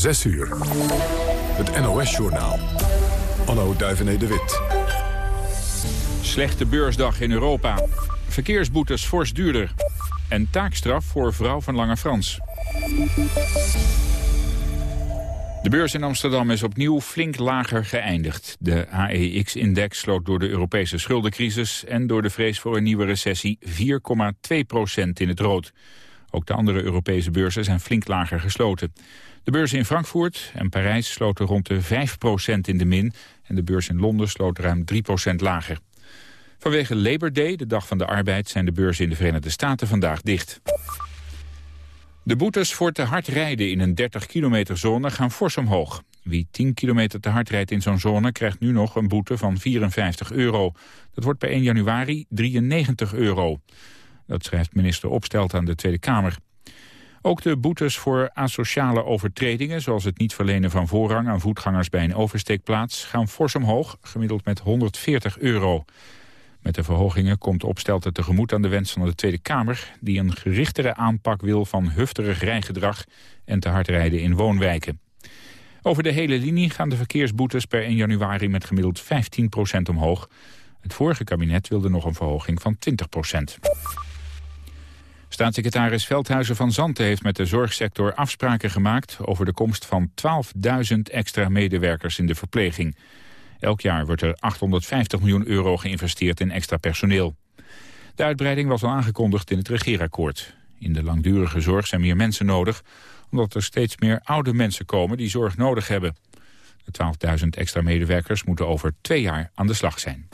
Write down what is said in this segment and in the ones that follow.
6 uur. Het NOS-journaal. Anno Duivené de Wit. Slechte beursdag in Europa. Verkeersboetes fors duurder. En taakstraf voor vrouw van Lange Frans. De beurs in Amsterdam is opnieuw flink lager geëindigd. De AEX-index sloot door de Europese schuldencrisis... en door de vrees voor een nieuwe recessie 4,2% in het rood. Ook de andere Europese beurzen zijn flink lager gesloten. De beurzen in Frankfurt en Parijs sloten rond de 5% in de min... en de beurs in Londen sloot ruim 3% lager. Vanwege Labor Day, de dag van de arbeid, zijn de beurzen in de Verenigde Staten vandaag dicht. De boetes voor te hard rijden in een 30 kilometer zone gaan fors omhoog. Wie 10 kilometer te hard rijdt in zo'n zone krijgt nu nog een boete van 54 euro. Dat wordt bij 1 januari 93 euro. Dat schrijft minister Opstelt aan de Tweede Kamer. Ook de boetes voor asociale overtredingen, zoals het niet verlenen van voorrang aan voetgangers bij een oversteekplaats, gaan fors omhoog, gemiddeld met 140 euro. Met de verhogingen komt Opstelten tegemoet aan de wens van de Tweede Kamer... die een gerichtere aanpak wil van hufterig rijgedrag en te hard rijden in woonwijken. Over de hele linie gaan de verkeersboetes per 1 januari met gemiddeld 15% omhoog. Het vorige kabinet wilde nog een verhoging van 20 Staatssecretaris Veldhuizen van Zanten heeft met de zorgsector afspraken gemaakt... over de komst van 12.000 extra medewerkers in de verpleging. Elk jaar wordt er 850 miljoen euro geïnvesteerd in extra personeel. De uitbreiding was al aangekondigd in het regeerakkoord. In de langdurige zorg zijn meer mensen nodig... omdat er steeds meer oude mensen komen die zorg nodig hebben. De 12.000 extra medewerkers moeten over twee jaar aan de slag zijn.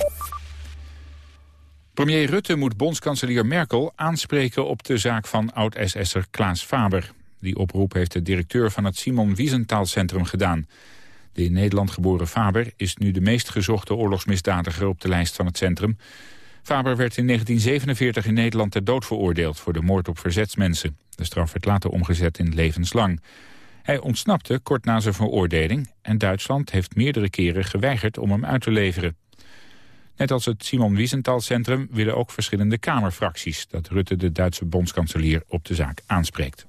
Premier Rutte moet bondskanselier Merkel aanspreken op de zaak van oud-SS'er Klaas Faber. Die oproep heeft de directeur van het Simon Wiesenthal Centrum gedaan. De in Nederland geboren Faber is nu de meest gezochte oorlogsmisdadiger op de lijst van het centrum. Faber werd in 1947 in Nederland ter dood veroordeeld voor de moord op verzetsmensen. De straf werd later omgezet in levenslang. Hij ontsnapte kort na zijn veroordeling en Duitsland heeft meerdere keren geweigerd om hem uit te leveren. Net als het Simon Wiesenthal Centrum willen ook verschillende Kamerfracties... dat Rutte de Duitse bondskanselier op de zaak aanspreekt.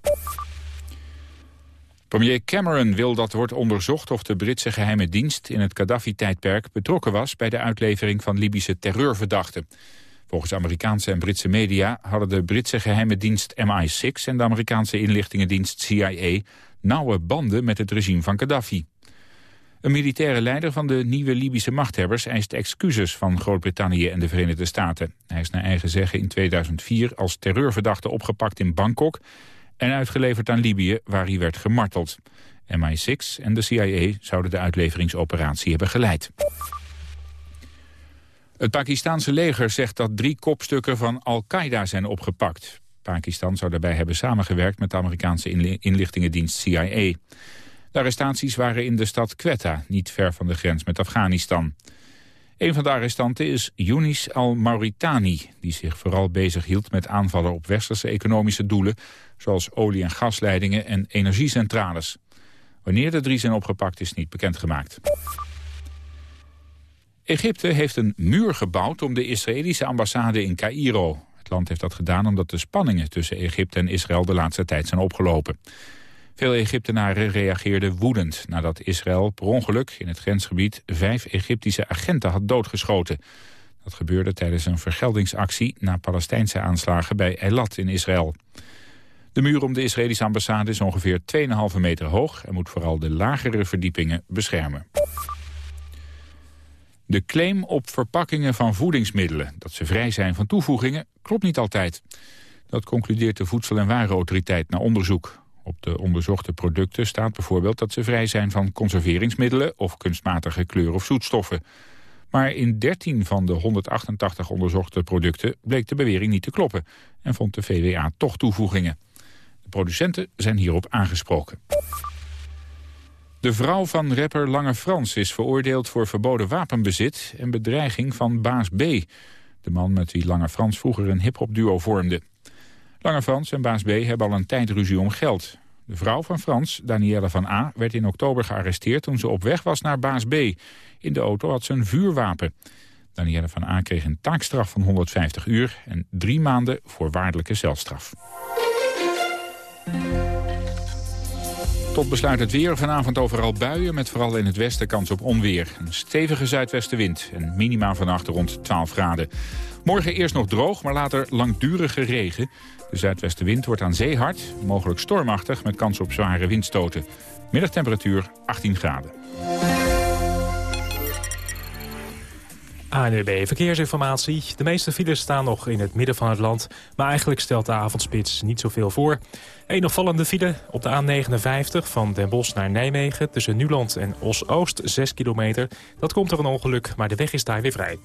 Premier Cameron wil dat wordt onderzocht of de Britse geheime dienst in het Gaddafi-tijdperk betrokken was bij de uitlevering van Libische terreurverdachten. Volgens Amerikaanse en Britse media hadden de Britse geheime dienst MI6 en de Amerikaanse inlichtingendienst CIA nauwe banden met het regime van Gaddafi. Een militaire leider van de nieuwe Libische machthebbers eist excuses van Groot-Brittannië en de Verenigde Staten. Hij is naar eigen zeggen in 2004 als terreurverdachte opgepakt in Bangkok en uitgeleverd aan Libië, waar hij werd gemarteld. MI6 en de CIA zouden de uitleveringsoperatie hebben geleid. Het Pakistanse leger zegt dat drie kopstukken van Al-Qaeda zijn opgepakt. Pakistan zou daarbij hebben samengewerkt met de Amerikaanse inlichtingendienst CIA. De arrestaties waren in de stad Quetta, niet ver van de grens met Afghanistan. Een van de arrestanten is Yunis al-Mauritani... die zich vooral bezighield met aanvallen op westerse economische doelen... zoals olie- en gasleidingen en energiecentrales. Wanneer de drie zijn opgepakt is niet bekendgemaakt. Egypte heeft een muur gebouwd om de Israëlische ambassade in Cairo. Het land heeft dat gedaan omdat de spanningen tussen Egypte en Israël de laatste tijd zijn opgelopen. Veel Egyptenaren reageerden woedend nadat Israël per ongeluk in het grensgebied vijf Egyptische agenten had doodgeschoten. Dat gebeurde tijdens een vergeldingsactie na Palestijnse aanslagen bij Eilat in Israël. De muur om de Israëlische ambassade is ongeveer 2,5 meter hoog... en moet vooral de lagere verdiepingen beschermen. De claim op verpakkingen van voedingsmiddelen... dat ze vrij zijn van toevoegingen, klopt niet altijd. Dat concludeert de Voedsel- en Warenautoriteit na onderzoek. Op de onderzochte producten staat bijvoorbeeld dat ze vrij zijn van conserveringsmiddelen of kunstmatige kleur- of zoetstoffen. Maar in 13 van de 188 onderzochte producten bleek de bewering niet te kloppen en vond de VWA toch toevoegingen. De producenten zijn hierop aangesproken. De vrouw van rapper Lange Frans is veroordeeld voor verboden wapenbezit en bedreiging van baas B. De man met wie Lange Frans vroeger een hip-hop duo vormde. Lange Frans en baas B hebben al een tijd ruzie om geld. De vrouw van Frans, Danielle van A, werd in oktober gearresteerd toen ze op weg was naar baas B. In de auto had ze een vuurwapen. Danielle van A kreeg een taakstraf van 150 uur en drie maanden voorwaardelijke celstraf. Tot besluit het weer. Vanavond overal buien met vooral in het westen kans op onweer. Een stevige zuidwestenwind en minima vannacht rond 12 graden. Morgen eerst nog droog, maar later langdurige regen. De zuidwestenwind wordt aan zee hard, mogelijk stormachtig... met kans op zware windstoten. Middagtemperatuur 18 graden. ANUB Verkeersinformatie. De meeste files staan nog in het midden van het land. Maar eigenlijk stelt de avondspits niet zoveel voor. Een opvallende file op de A59 van Den Bosch naar Nijmegen... tussen Nuland en Os-Oost, 6 kilometer. Dat komt door een ongeluk, maar de weg is daar weer vrij.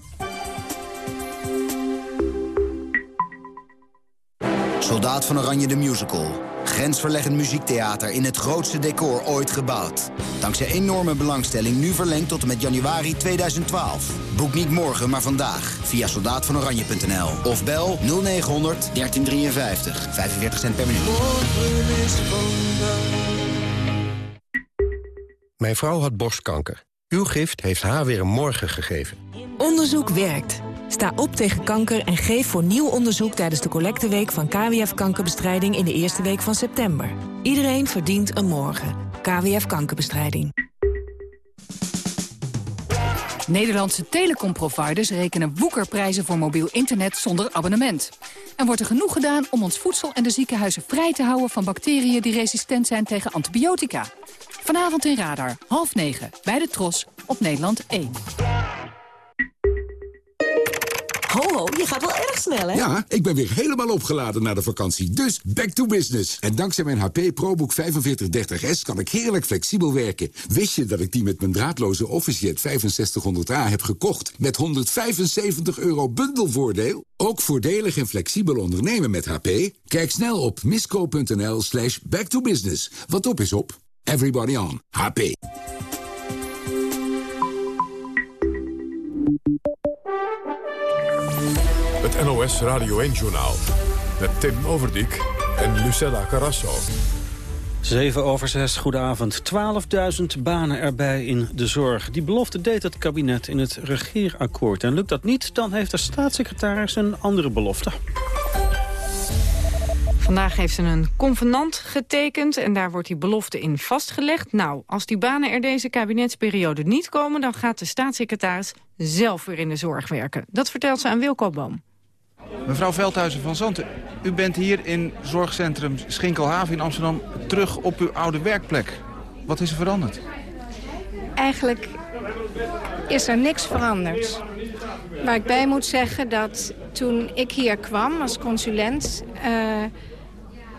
Soldaat van Oranje de Musical. Grensverleggend muziektheater in het grootste decor ooit gebouwd. Dankzij enorme belangstelling nu verlengd tot en met januari 2012. Boek niet morgen, maar vandaag via soldaatvanoranje.nl. Of bel 0900 1353. 45 cent per minuut. Mijn vrouw had borstkanker. Uw gift heeft haar weer een morgen gegeven. Onderzoek werkt. Sta op tegen kanker en geef voor nieuw onderzoek tijdens de collecteweek van KWF Kankerbestrijding in de eerste week van september. Iedereen verdient een morgen. KWF Kankerbestrijding. Nederlandse telecomproviders rekenen woekerprijzen voor mobiel internet zonder abonnement. En wordt er genoeg gedaan om ons voedsel en de ziekenhuizen vrij te houden van bacteriën die resistent zijn tegen antibiotica? Vanavond in Radar, half negen, bij de Tros, op Nederland 1. Ho, je gaat wel erg snel, hè? Ja, ik ben weer helemaal opgeladen na de vakantie. Dus back to business. En dankzij mijn HP ProBook 4530S kan ik heerlijk flexibel werken. Wist je dat ik die met mijn draadloze OfficeJet 6500A heb gekocht... met 175 euro bundelvoordeel? Ook voordelig en flexibel ondernemen met HP? Kijk snel op misco.nl slash back to business. Wat op is op. Everybody on. HP. Het NOS Radio 1-journaal. Met Tim Overdijk en Lucella Carrasso. 7 over 6, goedenavond. 12.000 banen erbij in de zorg. Die belofte deed het kabinet in het regeerakkoord. En lukt dat niet, dan heeft de staatssecretaris een andere belofte. Vandaag heeft ze een convenant getekend en daar wordt die belofte in vastgelegd. Nou, als die banen er deze kabinetsperiode niet komen... dan gaat de staatssecretaris zelf weer in de zorg werken. Dat vertelt ze aan Wilco Boom. Mevrouw Veldhuizen van Zanten, u bent hier in zorgcentrum Schinkelhaven in Amsterdam... terug op uw oude werkplek. Wat is er veranderd? Eigenlijk is er niks veranderd. Waar ik bij moet zeggen dat toen ik hier kwam als consulent... Uh,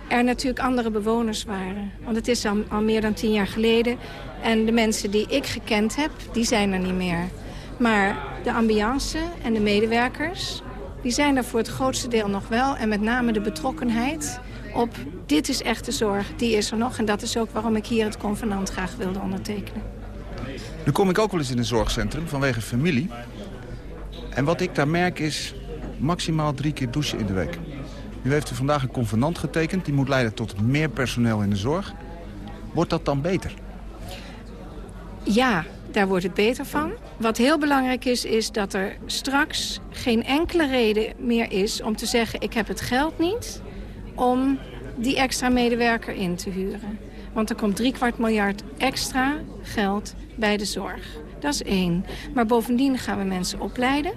er natuurlijk andere bewoners waren. Want het is al meer dan tien jaar geleden. En de mensen die ik gekend heb, die zijn er niet meer. Maar de ambiance en de medewerkers, die zijn er voor het grootste deel nog wel. En met name de betrokkenheid op dit is echte zorg, die is er nog. En dat is ook waarom ik hier het convenant graag wilde ondertekenen. Nu kom ik ook wel eens in een zorgcentrum vanwege familie. En wat ik daar merk is maximaal drie keer douchen in de week. U heeft u vandaag een convenant getekend. Die moet leiden tot meer personeel in de zorg. Wordt dat dan beter? Ja, daar wordt het beter van. Wat heel belangrijk is, is dat er straks geen enkele reden meer is... om te zeggen, ik heb het geld niet om die extra medewerker in te huren. Want er komt kwart miljard extra geld bij de zorg. Dat is één. Maar bovendien gaan we mensen opleiden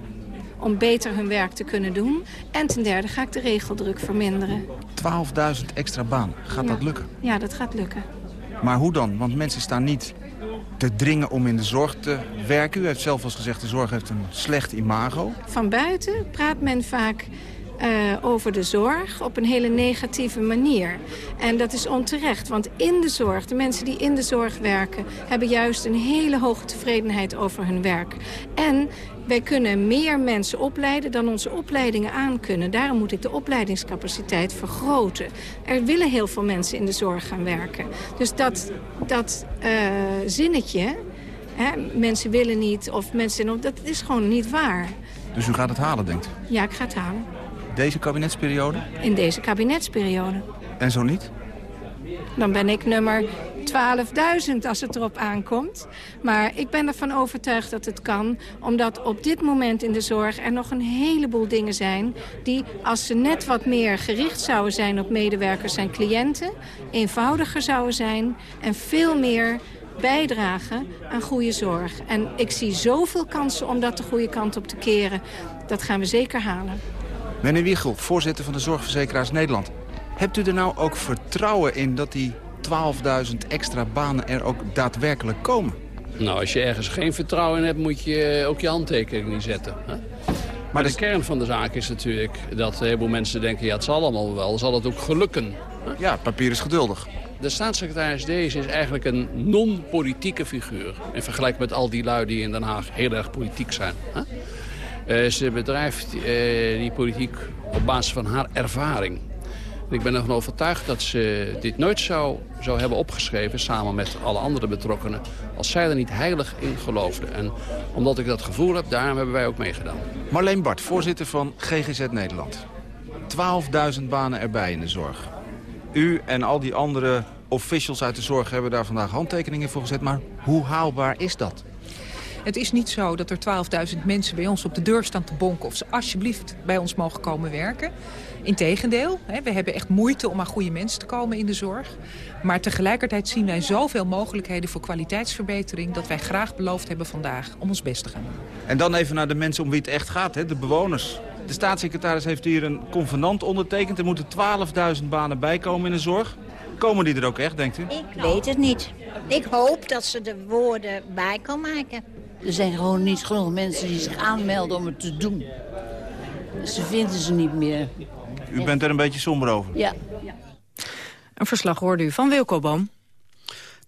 om beter hun werk te kunnen doen. En ten derde ga ik de regeldruk verminderen. 12.000 extra banen. Gaat dat lukken? Ja, dat gaat lukken. Maar hoe dan? Want mensen staan niet te dringen om in de zorg te werken. U heeft zelf al gezegd, de zorg heeft een slecht imago. Van buiten praat men vaak uh, over de zorg op een hele negatieve manier. En dat is onterecht, want in de zorg, de mensen die in de zorg werken... hebben juist een hele hoge tevredenheid over hun werk. En wij kunnen meer mensen opleiden dan onze opleidingen aankunnen. Daarom moet ik de opleidingscapaciteit vergroten. Er willen heel veel mensen in de zorg gaan werken. Dus dat, dat uh, zinnetje, hè, mensen willen niet of mensen... dat is gewoon niet waar. Dus u gaat het halen, denkt Ja, ik ga het halen. Deze kabinetsperiode? In deze kabinetsperiode. En zo niet? Dan ben ik nummer 12.000 als het erop aankomt. Maar ik ben ervan overtuigd dat het kan. Omdat op dit moment in de zorg er nog een heleboel dingen zijn... die als ze net wat meer gericht zouden zijn op medewerkers en cliënten... eenvoudiger zouden zijn en veel meer bijdragen aan goede zorg. En ik zie zoveel kansen om dat de goede kant op te keren. Dat gaan we zeker halen. Meneer Wiegel, voorzitter van de Zorgverzekeraars Nederland. Hebt u er nou ook vertrouwen in dat die 12.000 extra banen er ook daadwerkelijk komen? Nou, als je ergens geen vertrouwen in hebt, moet je ook je handtekening niet zetten. Hè? Maar de kern van de zaak is natuurlijk dat een heleboel mensen denken... ja, het zal allemaal wel, zal het ook gelukken. Ja, papier is geduldig. De staatssecretaris deze is eigenlijk een non-politieke figuur. In vergelijking met al die lui die in Den Haag heel erg politiek zijn. Uh, ze bedrijft uh, die politiek op basis van haar ervaring. Ik ben ervan overtuigd dat ze dit nooit zou, zou hebben opgeschreven... samen met alle andere betrokkenen... als zij er niet heilig in geloofden. En omdat ik dat gevoel heb, daarom hebben wij ook meegedaan. Marleen Bart, voorzitter van GGZ Nederland. 12.000 banen erbij in de zorg. U en al die andere officials uit de zorg hebben daar vandaag handtekeningen voor gezet. Maar hoe haalbaar is dat? Het is niet zo dat er 12.000 mensen bij ons op de deur staan te bonken... of ze alsjeblieft bij ons mogen komen werken. Integendeel, we hebben echt moeite om aan goede mensen te komen in de zorg. Maar tegelijkertijd zien wij zoveel mogelijkheden voor kwaliteitsverbetering... dat wij graag beloofd hebben vandaag om ons best te gaan doen. En dan even naar de mensen om wie het echt gaat, de bewoners. De staatssecretaris heeft hier een convenant ondertekend. Er moeten 12.000 banen bijkomen in de zorg. Komen die er ook echt, denkt u? Ik weet het niet. Ik hoop dat ze de woorden bij kan maken. Er zijn gewoon niet genoeg mensen die zich aanmelden om het te doen. Ze vinden ze niet meer. U bent er een beetje somber over? Ja. Een verslag hoorde u van Wilco Boom.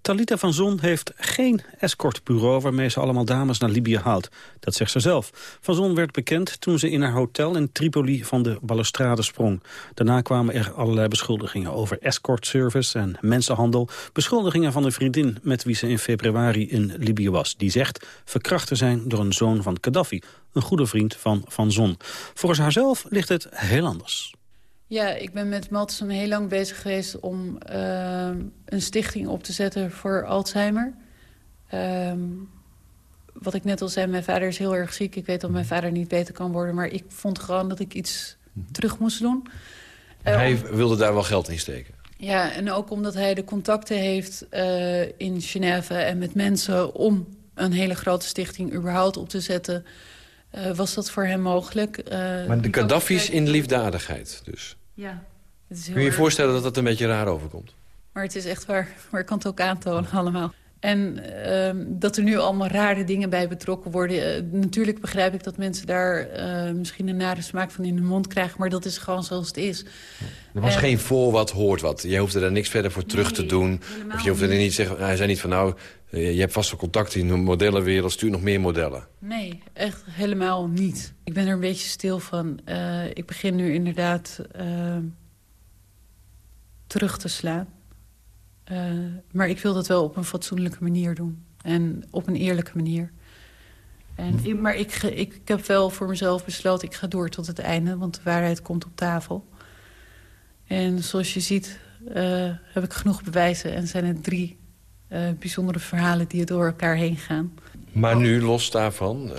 Talita van Zon heeft geen escortbureau waarmee ze allemaal dames naar Libië haalt. Dat zegt ze zelf. Van Zon werd bekend toen ze in haar hotel in Tripoli van de balustrade sprong. Daarna kwamen er allerlei beschuldigingen over escortservice en mensenhandel. Beschuldigingen van een vriendin met wie ze in februari in Libië was. Die zegt verkracht te zijn door een zoon van Gaddafi, een goede vriend van Van Zon. Volgens haarzelf ligt het heel anders. Ja, ik ben met Maltesum heel lang bezig geweest om uh, een stichting op te zetten voor Alzheimer. Um, wat ik net al zei, mijn vader is heel erg ziek. Ik weet dat mijn vader niet beter kan worden. Maar ik vond gewoon dat ik iets terug moest doen. Uh, hij wilde daar wel geld in steken? Ja, en ook omdat hij de contacten heeft uh, in Genève en met mensen... om een hele grote stichting überhaupt op te zetten... Uh, was dat voor hem mogelijk. maar de Gaddafi's in liefdadigheid dus? Ja. Het is heel Kun je je voorstellen dat dat een beetje raar overkomt? Maar het is echt waar. Maar ik kan het ook aantonen allemaal. En uh, dat er nu allemaal rare dingen bij betrokken worden. Uh, natuurlijk begrijp ik dat mensen daar uh, misschien een nare smaak van in hun mond krijgen. Maar dat is gewoon zoals het is. Er was geen voor wat hoort wat. Je hoefde er niks verder voor terug nee, te doen. Of je hoefde er niet te zeggen. Hij zei niet van nou, je hebt vaste contacten in de modellenwereld. Stuur nog meer modellen. Nee, echt helemaal niet. Ik ben er een beetje stil van. Uh, ik begin nu inderdaad terug te slaan. Uh, maar ik wil dat wel op een fatsoenlijke manier doen. En op een eerlijke manier. En, ik, maar ik, ik, ik, heb wel voor mezelf besloten, ik ga door tot het einde. Want de waarheid komt op tafel. En zoals je ziet heb ik genoeg bewijzen. En zijn er drie bijzondere verhalen die door elkaar heen gaan. Maar nu, los daarvan,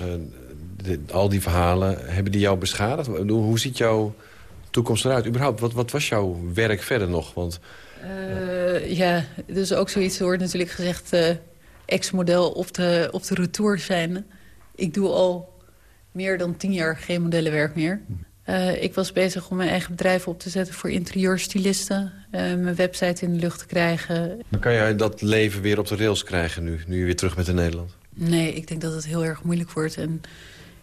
de, al die verhalen, hebben die jou beschadigd? Hoe ziet jouw toekomst eruit? Überhaupt, wat, wat was jouw werk verder nog? Want uh, ja, dus ook zoiets wordt natuurlijk gezegd... Uh, ex-model op de, op de retour zijn. Ik doe al meer dan tien jaar geen modellenwerk meer. Uh, ik was bezig om mijn eigen bedrijf op te zetten voor interieurstylisten. mijn website in de lucht te krijgen. Maar kan jij dat leven weer op de rails krijgen nu, nu je weer terug bent in Nederland? Nee, ik denk dat het heel erg moeilijk wordt. En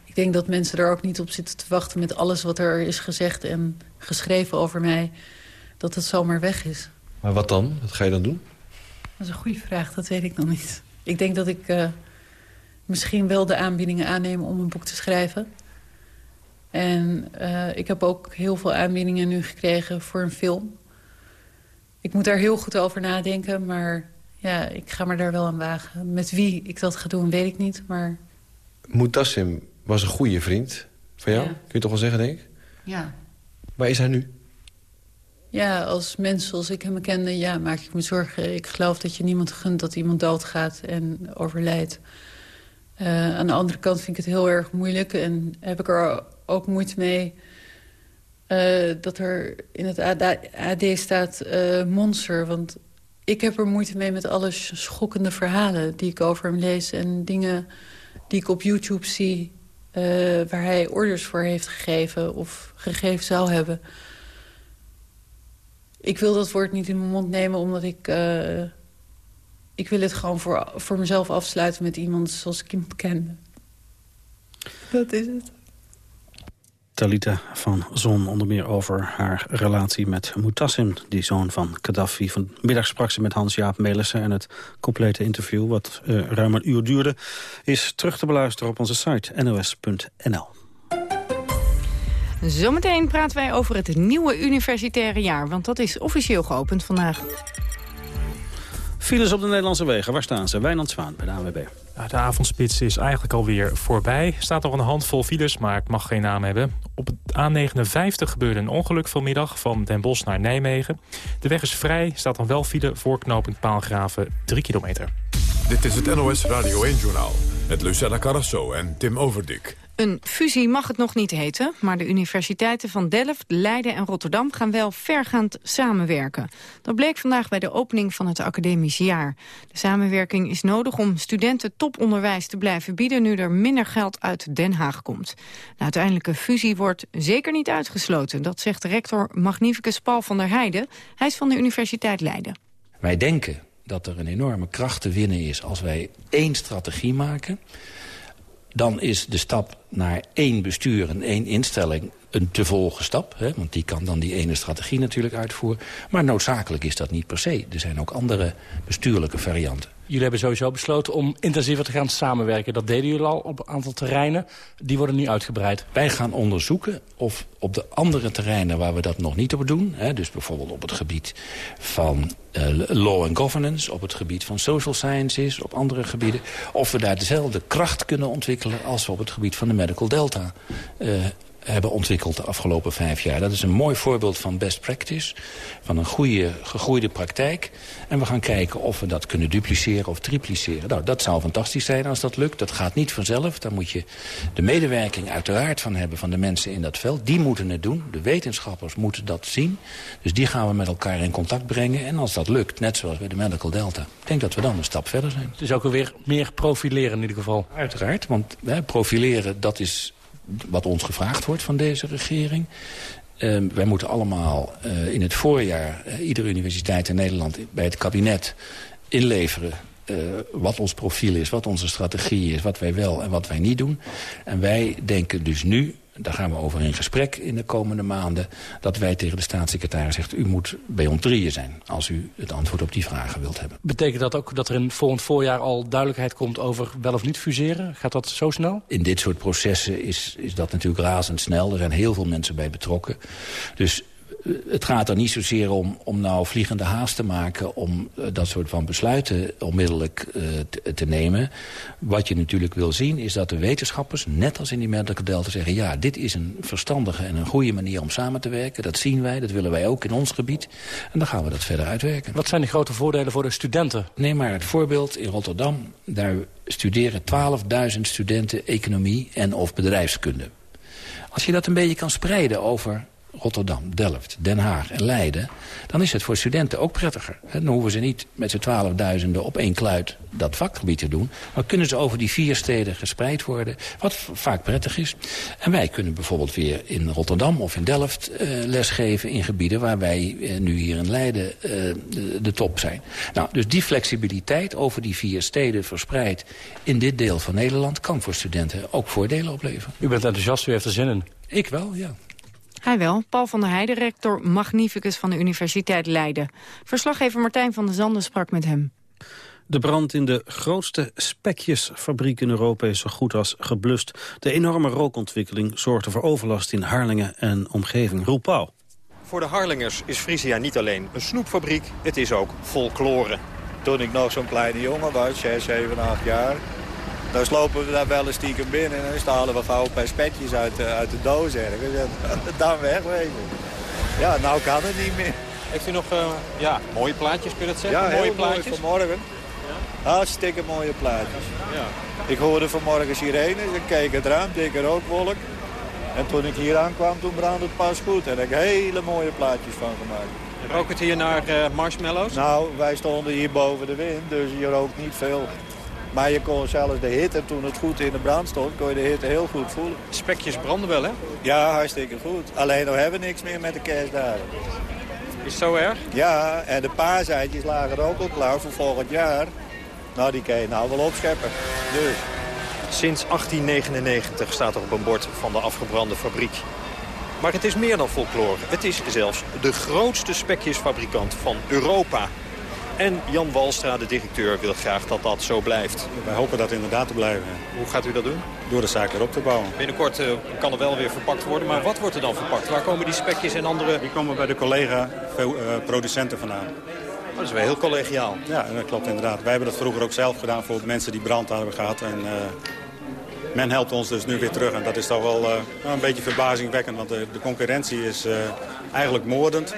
ik denk dat mensen er ook niet op zitten te wachten met alles wat er is gezegd en geschreven over mij. Dat het zomaar weg is. Maar wat dan? Wat ga je dan doen? Dat is een goede vraag, dat weet ik nog niet. Ik denk dat ik uh, misschien wel de aanbiedingen aanneem om een boek te schrijven. En uh, ik heb ook heel veel aanbiedingen nu gekregen voor een film. Ik moet daar heel goed over nadenken, maar ja, ik ga me daar wel aan wagen. Met wie ik dat ga doen, weet ik niet, maar... Moetassim was een goede vriend van jou, ja. kun je toch wel zeggen, denk ik? Ja. Waar is hij nu? ja, als mensen zoals ik hem kende, ja, maak ik me zorgen. Ik geloof dat je niemand gunt dat iemand doodgaat en overlijdt. Uh, aan de andere kant vind ik het heel erg moeilijk en heb ik er ook moeite mee... Uh, dat er in het AD staat uh, monster. Want ik heb er moeite mee met alle schokkende verhalen die ik over hem lees... en dingen die ik op YouTube zie waar hij orders voor heeft gegeven of gegeven zou hebben ik wil dat woord niet in mijn mond nemen, omdat ik... Ik wil het gewoon voor, voor mezelf afsluiten met iemand zoals ik hem ken. Dat is het. Talita van Zon onder meer over haar relatie met Mutassim, die zoon van Gaddafi. Vanmiddag sprak ze met Hans-Jaap Melissen en het complete interview, wat uh, ruim een uur duurde, is terug te beluisteren op onze site nos.nl. Zometeen praten wij over het nieuwe universitaire jaar, want dat is officieel geopend vandaag. Files op de Nederlandse wegen, waar staan ze? Wijnand Zwaan bij de AWB. de avondspits is eigenlijk alweer voorbij. Er staat nog een handvol files, maar ik mag geen naam hebben. Op het A59 gebeurde een ongeluk vanmiddag van Den Bosch naar Nijmegen. De weg is vrij, staat dan wel file voor knooppunt Paalgraven 3 kilometer. Dit is het NOS Radio 1-journaal met Lucella Carrasso en Tim Overdik. Een fusie mag het nog niet heten, maar de universiteiten van Delft, Leiden en Rotterdam gaan wel vergaand samenwerken. Dat bleek vandaag bij de opening van het academisch jaar. De samenwerking is nodig om studenten toponderwijs te blijven bieden nu er minder geld uit Den Haag komt. De uiteindelijke fusie wordt zeker niet uitgesloten, dat zegt rector Magnificus Paul van der Heijden. Hij is van de Universiteit Leiden. Wij denken dat er een enorme kracht te winnen is als wij één strategie maken dan is de stap naar één bestuur en één instelling een te volgen stap. Hè, want die kan dan die ene strategie natuurlijk uitvoeren. Maar noodzakelijk is dat niet per se. Er zijn ook andere bestuurlijke varianten. Jullie hebben sowieso besloten om intensiever te gaan samenwerken. Dat deden jullie al op een aantal terreinen. Die worden nu uitgebreid. Wij gaan onderzoeken of op de andere terreinen waar we dat nog niet op doen... Hè, dus bijvoorbeeld op het gebied van uh, law and governance... op het gebied van social sciences, op andere gebieden... of we daar dezelfde kracht kunnen ontwikkelen... als we op het gebied van de medical delta uh, hebben ontwikkeld de afgelopen vijf jaar. Dat is een mooi voorbeeld van best practice, van een goede, gegroeide praktijk. En we gaan kijken of we dat kunnen dupliceren of tripliceren. Nou, dat zou fantastisch zijn als dat lukt. Dat gaat niet vanzelf. Daar moet je de medewerking uiteraard van hebben van de mensen in dat veld. Die moeten het doen. De wetenschappers moeten dat zien. Dus die gaan we met elkaar in contact brengen. En als dat lukt, net zoals bij de Medical Delta... ik denk dat we dan een stap verder zijn. Dus ook alweer meer profileren in ieder geval. Uiteraard, want hè, profileren, dat is wat ons gevraagd wordt van deze regering. Uh, wij moeten allemaal uh, in het voorjaar, uh, iedere universiteit in Nederland... bij het kabinet inleveren wat ons profiel is, wat onze strategie is... wat wij wel en wat wij niet doen. En wij denken dus nu daar gaan we over in gesprek in de komende maanden... dat wij tegen de staatssecretaris zeggen... u moet bij ons drieën zijn als u het antwoord op die vragen wilt hebben. Betekent dat ook dat er in volgend voorjaar al duidelijkheid komt... over wel of niet fuseren? Gaat dat zo snel? In dit soort processen is, is dat natuurlijk razendsnel. Er zijn heel veel mensen bij betrokken. Dus het gaat er niet zozeer om, om nou vliegende haast te maken... om uh, dat soort van besluiten onmiddellijk uh, te, te, nemen. Wat je natuurlijk wil zien is dat de wetenschappers, net als in die medical delta... zeggen, ja, dit is een verstandige en een goede manier om samen te werken. Dat zien wij, dat willen wij ook in ons gebied. En dan gaan we dat verder uitwerken. Wat zijn de grote voordelen voor de studenten? Neem maar het voorbeeld in Rotterdam. Daar studeren 12.000 studenten economie en of bedrijfskunde. Als je dat een beetje kan spreiden over Rotterdam, Delft, Den Haag en Leiden... dan is het voor studenten ook prettiger. Dan hoeven ze niet met z'n twaalfduizenden op één kluit dat vakgebied te doen... maar kunnen ze over die vier steden gespreid worden, wat vaak prettig is. En wij kunnen bijvoorbeeld weer in Rotterdam of in Delft uh, lesgeven... in gebieden waar wij uh, nu hier in Leiden uh, de, de, top zijn. Nou, dus die flexibiliteit over die vier steden verspreid in dit deel van Nederland... kan voor studenten ook voordelen opleveren. U bent enthousiast, u heeft er zin in. Ik wel, ja. Hij wel. Paul van der Heijden, rector magnificus van de Universiteit Leiden. Verslaggever Martijn van der Zanden sprak met hem. De brand in de grootste spekjesfabriek in Europa is zo goed als geblust. De enorme rookontwikkeling zorgde voor overlast in Harlingen en omgeving. Roel Pauw. Voor de Harlingers is Frisia niet alleen een snoepfabriek, het is ook folklore. Toen ik nog zo'n kleine jongen was, 6, 7, 8 jaar... Dan slopen we daar wel eens stiekem binnen en dan halen we gauw een paar spekjes uit, de, uit de doos ergens. En dan wegwezen. Ja, nou kan het niet meer. Heeft u nog uh, ja, mooie plaatjes, kun je dat zeggen? Ja, mooie plaatjes? mooi vanmorgen. Hartstikke mooie plaatjes. Ja. Ik hoorde vanmorgen sirenes, ik keek het raam, dikke rookwolk. En toen ik hier aankwam, toen brandde het pas goed. En daar heb ik hele mooie plaatjes van gemaakt. Rookt het hier naar uh, marshmallows? Nou, wij stonden hier boven de wind, dus je rookt niet veel. Maar je kon zelfs de hitte, toen het goed in de brand stond, kon je de hitte heel goed voelen. Spekjes branden wel, hè? Ja, hartstikke goed. Alleen nog hebben we niks meer met de kerstdagen. Is het zo erg? Ja, en de paaseitjes lagen ook al klaar voor volgend jaar. Nou, die kan je nou wel opscheppen. Dus. Sinds 1899 staat er op een bord van de afgebrande fabriek. Maar het is meer dan folklore. Het is zelfs de grootste spekjesfabrikant van Europa. En Jan Walstra, de directeur, wil graag dat dat zo blijft. Wij hopen dat inderdaad te blijven. Hoe gaat u dat doen? Door de zaak erop te bouwen. Binnenkort uh, kan er wel weer verpakt worden, maar wat wordt er dan verpakt? Waar komen die spekjes en andere... Die komen bij de collega-producenten vandaan. Dat is wel heel collegiaal. Ja, dat klopt inderdaad. Wij hebben dat vroeger ook zelf gedaan voor mensen die brand hebben gehad. En, uh, men helpt ons dus nu weer terug. En dat is toch wel uh, een beetje verbazingwekkend. Want de, de concurrentie is uh, eigenlijk moordend.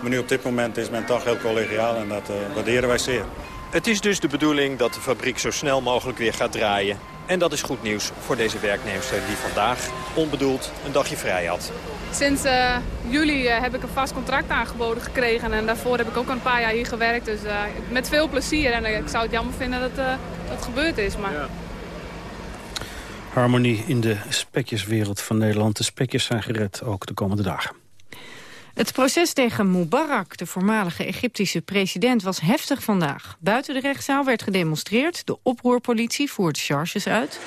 Maar nu op dit moment is men toch heel collegiaal en dat waarderen wij zeer. Het is dus de bedoeling dat de fabriek zo snel mogelijk weer gaat draaien. En dat is goed nieuws voor deze werknemster die vandaag onbedoeld een dagje vrij had. Sinds uh, juli uh, heb ik een vast contract aangeboden gekregen. En daarvoor heb ik ook een paar jaar hier gewerkt. Dus uh, met veel plezier. En ik zou het jammer vinden dat dat het gebeurd is. Maar... Ja. Harmonie in de spekjeswereld van Nederland. De spekjes zijn gered, ook de komende dagen. Het proces tegen Mubarak, de voormalige Egyptische president, was heftig vandaag. Buiten de rechtszaal werd gedemonstreerd. De oproerpolitie voert charges uit.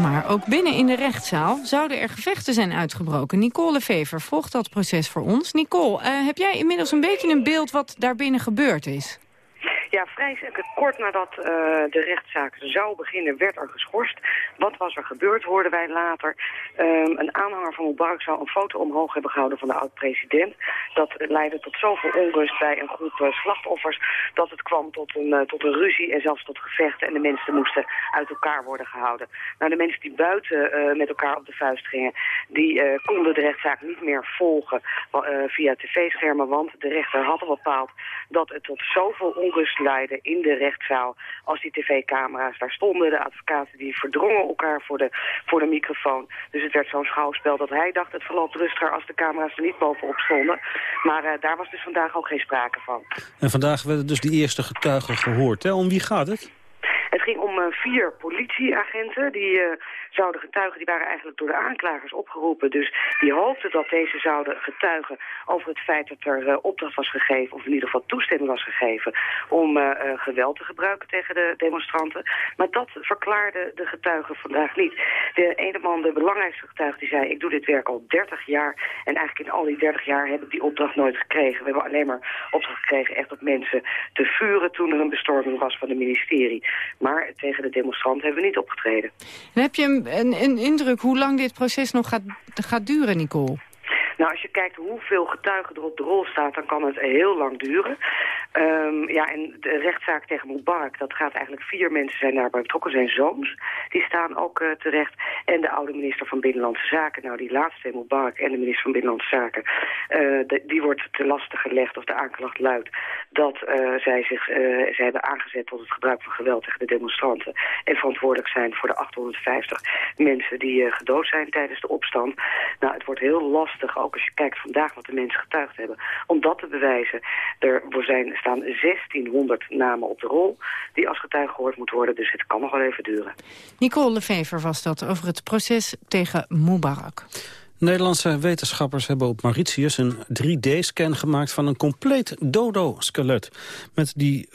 Maar ook binnen in de rechtszaal zouden er gevechten zijn uitgebroken. Nicole Vever volgt dat proces voor ons. Nicole, uh, heb jij inmiddels een beetje een beeld wat daar binnen gebeurd is? Ja, vrij kort nadat uh, de rechtszaak zou beginnen werd er geschorst. Wat was er gebeurd, hoorden wij later. Um, een aanhanger van Mubarak zou een foto omhoog hebben gehouden van de oud-president. Dat leidde tot zoveel onrust bij een groep uh, slachtoffers... dat het kwam tot een, uh, tot een ruzie en zelfs tot gevechten. En de mensen moesten uit elkaar worden gehouden. Nou, de mensen die buiten met elkaar op de vuist gingen... die konden de rechtszaak niet meer volgen via tv-schermen. Want de rechter had al bepaald dat het tot zoveel onrust in de rechtszaal als die tv-camera's daar stonden. De advocaten die verdrongen elkaar voor de, voor de microfoon. Dus het werd zo'n schouwspel dat hij dacht het verloopt rustiger als de camera's er niet bovenop stonden. Maar uh, daar was dus vandaag ook geen sprake van. En vandaag werden dus die eerste getuigen gehoord. Hè? Om wie gaat het? Het ging om uh, vier politieagenten die uh, zouden getuigen. Die waren eigenlijk door de aanklagers opgeroepen. Dus die hoopten dat deze zouden getuigen over het feit dat er uh, opdracht was gegeven... of in ieder geval toestemming was gegeven om geweld te gebruiken tegen de demonstranten. Maar dat verklaarde de getuigen vandaag niet. De ene man, de belangrijkste getuige, die zei... ik doe dit werk al 30 jaar en eigenlijk in al die 30 jaar heb ik die opdracht nooit gekregen. We hebben alleen maar opdracht gekregen echt op mensen te vuren toen er een bestorming was van het ministerie. Maar tegen de demonstranten hebben we niet opgetreden. En heb je een, een, een indruk hoe lang dit proces nog gaat, gaat duren, Nicole? Nou, als je kijkt hoeveel getuigen er op de rol staat, dan kan het heel lang duren. Um, ja, en de rechtszaak tegen Mubarak, dat gaat eigenlijk vier mensen zijn daarbij betrokken. Zijn zoons, die staan ook uh, terecht. En de oude minister van Binnenlandse Zaken. Nou, die laatste, Mubarak en de minister van Binnenlandse Zaken, de, die wordt te lasten gelegd, of de aanklacht luidt, dat uh, zij zich zij hebben aangezet tot het gebruik van geweld tegen de demonstranten. En verantwoordelijk zijn voor de 850 mensen die gedood zijn tijdens de opstand. Nou, het wordt heel lastig, ook als je kijkt vandaag wat de mensen getuigd hebben, om dat te bewijzen. Er zijn staan 1600 namen op de rol die als getuige gehoord moeten worden. Dus het kan nog wel even duren. Nicole Lefever was dat over het proces tegen Mubarak. Nederlandse wetenschappers hebben op Mauritius een 3D-scan gemaakt van een compleet dodo-skelet. Met, die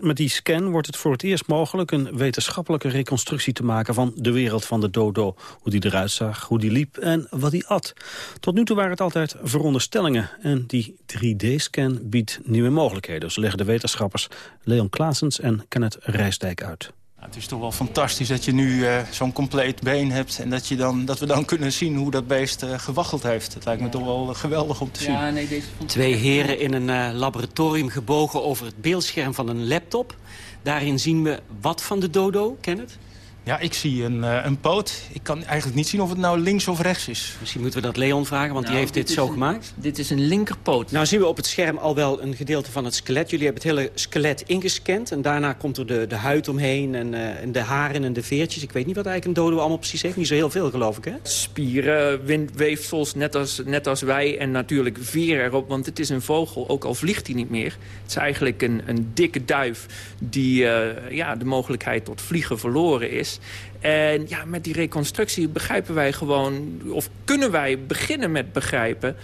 met die scan wordt het voor het eerst mogelijk een wetenschappelijke reconstructie te maken van de wereld van de dodo. Hoe die eruit zag, hoe die liep en wat hij at. Tot nu toe waren het altijd veronderstellingen en die 3D-scan biedt nieuwe mogelijkheden. Zo leggen de wetenschappers Leon Klaasens en Kenneth Rijsdijk uit. Het is toch wel fantastisch dat je nu uh, zo'n compleet been hebt... en dat, je dan, dat we dan kunnen zien hoe dat beest uh, gewaggeld heeft. Het lijkt me toch wel geweldig om te zien. Ja, nee, deze Twee heren in een uh, laboratorium gebogen over het beeldscherm van een laptop. Daarin zien we wat van de dodo, Kenneth? Ja, ik zie een, uh, een poot. Ik kan eigenlijk niet zien of het nou links of rechts is. Misschien moeten we dat Leon vragen, want die heeft dit, zo gemaakt. Dit is een linkerpoot. Nou zien we op het scherm al wel een gedeelte van het skelet. Jullie hebben het hele skelet ingescand. En daarna komt er de, de huid omheen en, uh, en de haren en de veertjes. Ik weet niet wat eigenlijk een dodo allemaal precies heeft. Niet zo heel veel, geloof ik, hè? Spieren, windweefsels, net als, net als wij. En natuurlijk veren erop, want het is een vogel. Ook al vliegt hij niet meer. Het is eigenlijk een, een dikke duif die uh, ja, de mogelijkheid tot vliegen verloren is. En ja, met die reconstructie begrijpen wij gewoon... of kunnen wij beginnen met begrijpen...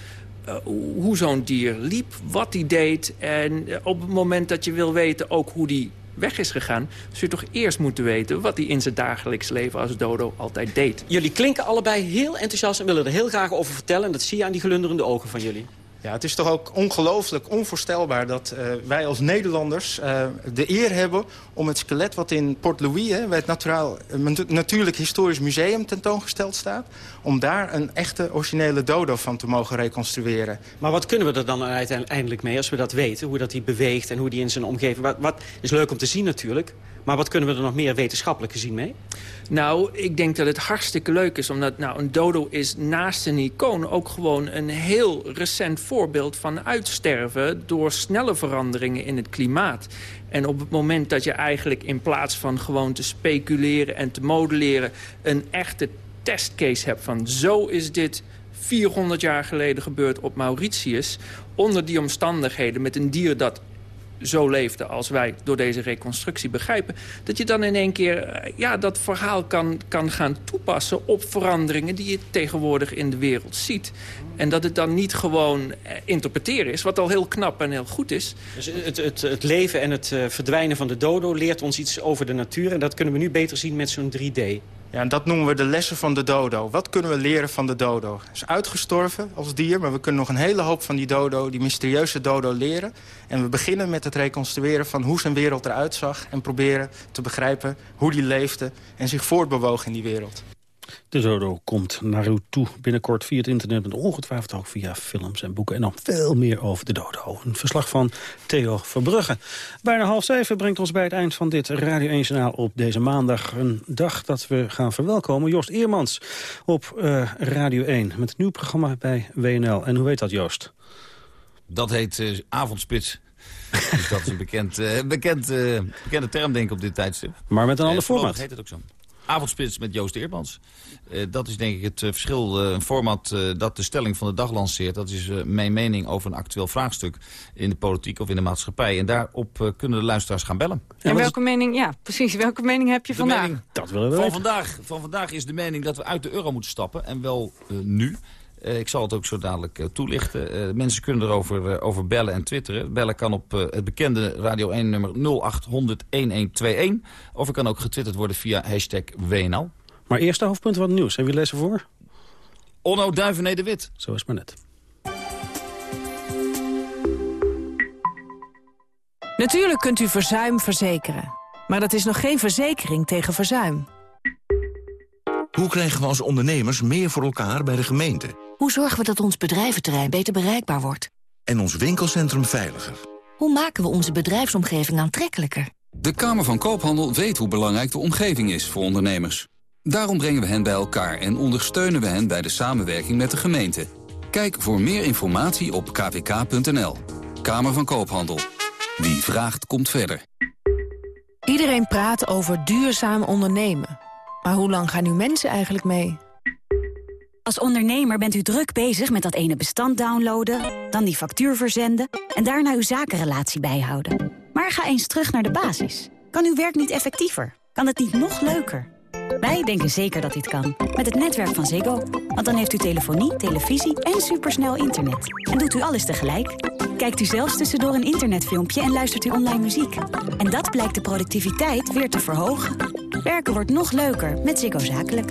Uh, hoe zo'n dier liep, wat hij deed. En uh, op het moment dat je wil weten ook hoe die weg is gegaan... zul je toch eerst moeten weten wat hij in zijn dagelijks leven als dodo altijd deed. Jullie klinken allebei heel enthousiast en willen er heel graag over vertellen. En dat zie je aan die glunderende ogen van jullie. Ja, het is toch ook ongelooflijk onvoorstelbaar dat uh, wij als Nederlanders uh, de eer hebben om het skelet wat in Port Louis, hè, bij het Naturaal, Natuurlijk Historisch Museum tentoongesteld staat, om daar een echte originele dodo van te mogen reconstrueren. Maar wat kunnen we er dan uiteindelijk mee als we dat weten? Hoe dat hij beweegt en hoe die in zijn omgeving... Wat is leuk om te zien natuurlijk, maar wat kunnen we er nog meer wetenschappelijk gezien mee? Nou, ik denk dat het hartstikke leuk is. Omdat nou, een dodo is naast een icoon ook gewoon een heel recent voorbeeld van uitsterven... door snelle veranderingen in het klimaat. En op het moment dat je eigenlijk in plaats van gewoon te speculeren en te modelleren... een echte testcase hebt van zo is dit 400 jaar geleden gebeurd op Mauritius... onder die omstandigheden met een dier dat zo leefde als wij door deze reconstructie begrijpen... dat je dan in één keer ja, dat verhaal kan, kan gaan toepassen op veranderingen... die je tegenwoordig in de wereld ziet. En dat het dan niet gewoon interpreteren is, wat al heel knap en heel goed is. Dus het, het, het leven en het verdwijnen van de dodo leert ons iets over de natuur... en dat kunnen we nu beter zien met zo'n 3D. Ja, en dat noemen we de lessen van de dodo. Wat kunnen we leren van de dodo? Hij is uitgestorven als dier, maar we kunnen nog een hele hoop van die dodo, die mysterieuze dodo, leren. En we beginnen met het reconstrueren van hoe zijn wereld eruit zag... en proberen te begrijpen hoe die leefde en zich voortbewoog in die wereld. De Dodo komt naar u toe binnenkort via het internet... met ongetwijfeld ook via films en boeken. En nog veel meer over de Dodo. Een verslag van Theo Verbrugge. Bijna half zeven brengt ons bij het eind van dit Radio 1-journaal op deze maandag. Een dag dat we gaan verwelkomen. Joost Eermans op uh, Radio 1 met een nieuw programma bij WNL. En hoe weet dat, Joost? Dat heet uh, Avondspits. dus dat is een bekend, uh, bekend, bekende term, denk ik, op dit tijdstip. Maar met een ander format. heet het ook zo. Avondspits met Joost Eermans. Uh, dat is denk ik het uh, verschil, uh, een format dat de stelling van de dag lanceert. Dat is mijn mening over een actueel vraagstuk in de politiek of in de maatschappij. En daarop kunnen de luisteraars gaan bellen. En welke mening, ja precies, welke mening heb je de vandaag? Mening, dat willen we van weten. vandaag, van vandaag is de mening dat we uit de euro moeten stappen. En wel nu. Uh, ik zal het ook zo dadelijk uh, toelichten. Uh, mensen kunnen erover over bellen en twitteren. Bellen kan op het bekende Radio 1-nummer 0800-1121. Of er kan ook getwitterd worden via hashtag WNL. Maar eerst de hoofdpunten van het nieuws. En wie leest er voor? Onno Duivené de Wit. Zo is maar net. Natuurlijk kunt u verzuim verzekeren. Maar dat is nog geen verzekering tegen verzuim. Hoe krijgen we als ondernemers meer voor elkaar bij de gemeente? Hoe zorgen we dat ons bedrijventerrein beter bereikbaar wordt? En ons winkelcentrum veiliger? Hoe maken we onze bedrijfsomgeving aantrekkelijker? De Kamer van Koophandel weet hoe belangrijk de omgeving is voor ondernemers. Daarom brengen we hen bij elkaar en ondersteunen we hen bij de samenwerking met de gemeente. Kijk voor meer informatie op kvk.nl. Kamer van Koophandel. Wie vraagt, komt verder. Iedereen praat over duurzaam ondernemen. Maar hoe lang gaan nu mensen eigenlijk mee? Als ondernemer bent u druk bezig met dat ene bestand downloaden... dan die factuur verzenden en daarna uw zakenrelatie bijhouden. Maar ga eens terug naar de basis. Kan uw werk niet effectiever? Kan het niet nog leuker? Wij denken zeker dat dit kan. Met het netwerk van Ziggo. Want dan heeft u telefonie, televisie en supersnel internet. En doet u alles tegelijk. Kijkt u zelfs tussendoor een internetfilmpje en luistert u online muziek. En dat blijkt de productiviteit weer te verhogen. Werken wordt nog leuker met Ziggo Zakelijk.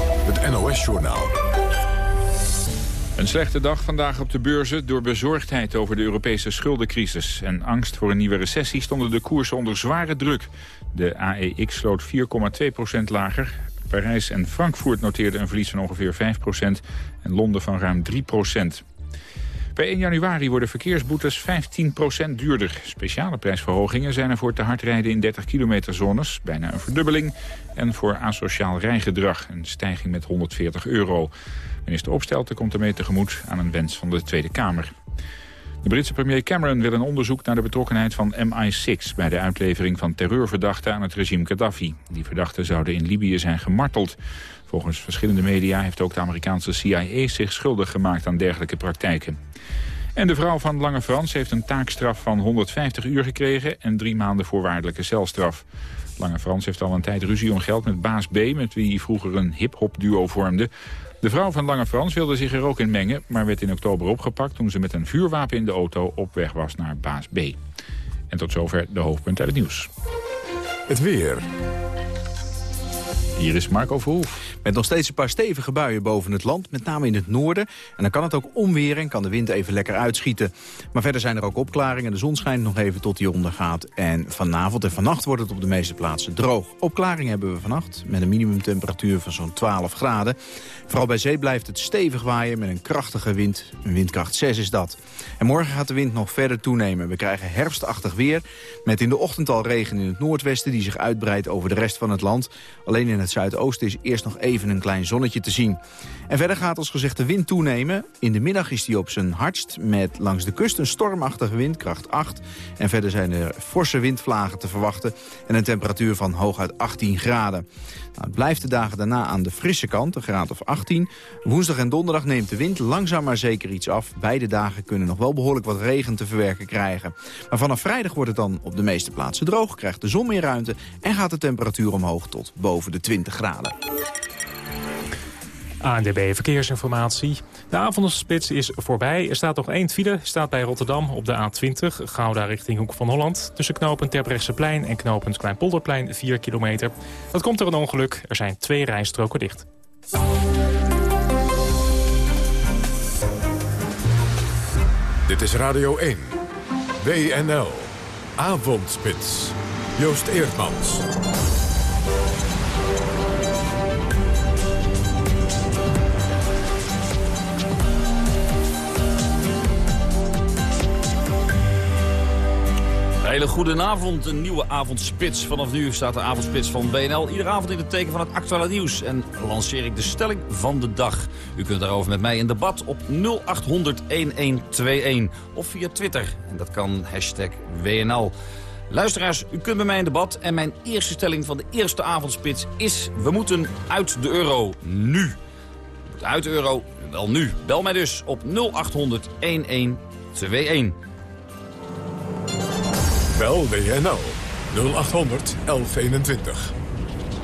Het NOS-journaal. Een slechte dag vandaag op de beurzen door bezorgdheid over de Europese schuldencrisis. En angst voor een nieuwe recessie stonden de koersen onder zware druk. De AEX sloot 4,2% lager. Parijs en Frankfurt noteerden een verlies van ongeveer 5% en Londen van ruim 3 Per 1 januari worden verkeersboetes 15% duurder. Speciale prijsverhogingen zijn er voor te hard rijden in 30 kilometer zones, bijna een verdubbeling. En voor asociaal rijgedrag, een stijging met 140 euro. Minister Opstelten komt ermee tegemoet aan een wens van de Tweede Kamer. De Britse premier Cameron wil een onderzoek naar de betrokkenheid van MI6... bij de uitlevering van terreurverdachten aan het regime Gaddafi. Die verdachten zouden in Libië zijn gemarteld. Volgens verschillende media heeft ook de Amerikaanse CIA zich schuldig gemaakt aan dergelijke praktijken. En de vrouw van Lange Frans heeft een taakstraf van 150 uur gekregen... en drie maanden voorwaardelijke celstraf. Lange Frans heeft al een tijd ruzie om geld met baas B... met wie hij vroeger een hip-hop duo vormde. De vrouw van Lange Frans wilde zich er ook in mengen... maar werd in oktober opgepakt toen ze met een vuurwapen in de auto... op weg was naar baas B. En tot zover de hoofdpunten uit het nieuws. Het weer. Hier is Marco Verhoef. Met nog steeds een paar stevige buien boven het land, met name in het noorden. En dan kan het ook omweren en kan de wind even lekker uitschieten. Maar verder zijn er ook opklaringen. De zon schijnt nog even tot die ondergaat. En vanavond en vannacht wordt het op de meeste plaatsen droog. Opklaringen hebben we vannacht, met een minimumtemperatuur van zo'n 12 graden. Vooral bij zee blijft het stevig waaien met een krachtige wind. Een windkracht 6 is dat. En morgen gaat de wind nog verder toenemen. We krijgen herfstachtig weer, met in de ochtend al regen in het noordwesten... die zich uitbreidt over de rest van het land. Alleen in het zuidoosten is eerst nog even een klein zonnetje te zien. En verder gaat als gezegd de wind toenemen. In de middag is die op zijn hardst met langs de kust een stormachtige wind, kracht 8. En verder zijn er forse windvlagen te verwachten en een temperatuur van hooguit 18 graden. Nou, het blijft de dagen daarna aan de frisse kant, een graad of 18. Woensdag en donderdag neemt de wind langzaam maar zeker iets af. Beide dagen kunnen nog wel behoorlijk wat regen te verwerken krijgen. Maar vanaf vrijdag wordt het dan op de meeste plaatsen droog, krijgt de zon meer ruimte... en gaat de temperatuur omhoog tot boven de 20 graden. ANDB Verkeersinformatie. De avondspits is voorbij. Er staat nog één file. Staat bij Rotterdam op de A20. Gouda richting Hoek van Holland. Tussen knooppunt Terbrechtseplein en knooppunt Kleinpolderplein 4 kilometer. Dat komt door een ongeluk. Er zijn twee rijstroken dicht. Dit is Radio 1. WNL. Avondspits. Joost Eerdmans. Hele goede avond, een nieuwe avondspits. Vanaf nu staat de avondspits van BNL. Iedere avond in het teken van het actuele nieuws. En lanceer ik de stelling van de dag. U kunt daarover met mij in debat op 0800-1121. Of via Twitter. En dat kan hashtag WNL. Luisteraars, u kunt bij mij in debat. En mijn eerste stelling van de eerste avondspits is... we moeten uit de euro nu. Uit de euro, wel nu. Bel mij dus op 0800 1121. Bel WNL 0800 1121.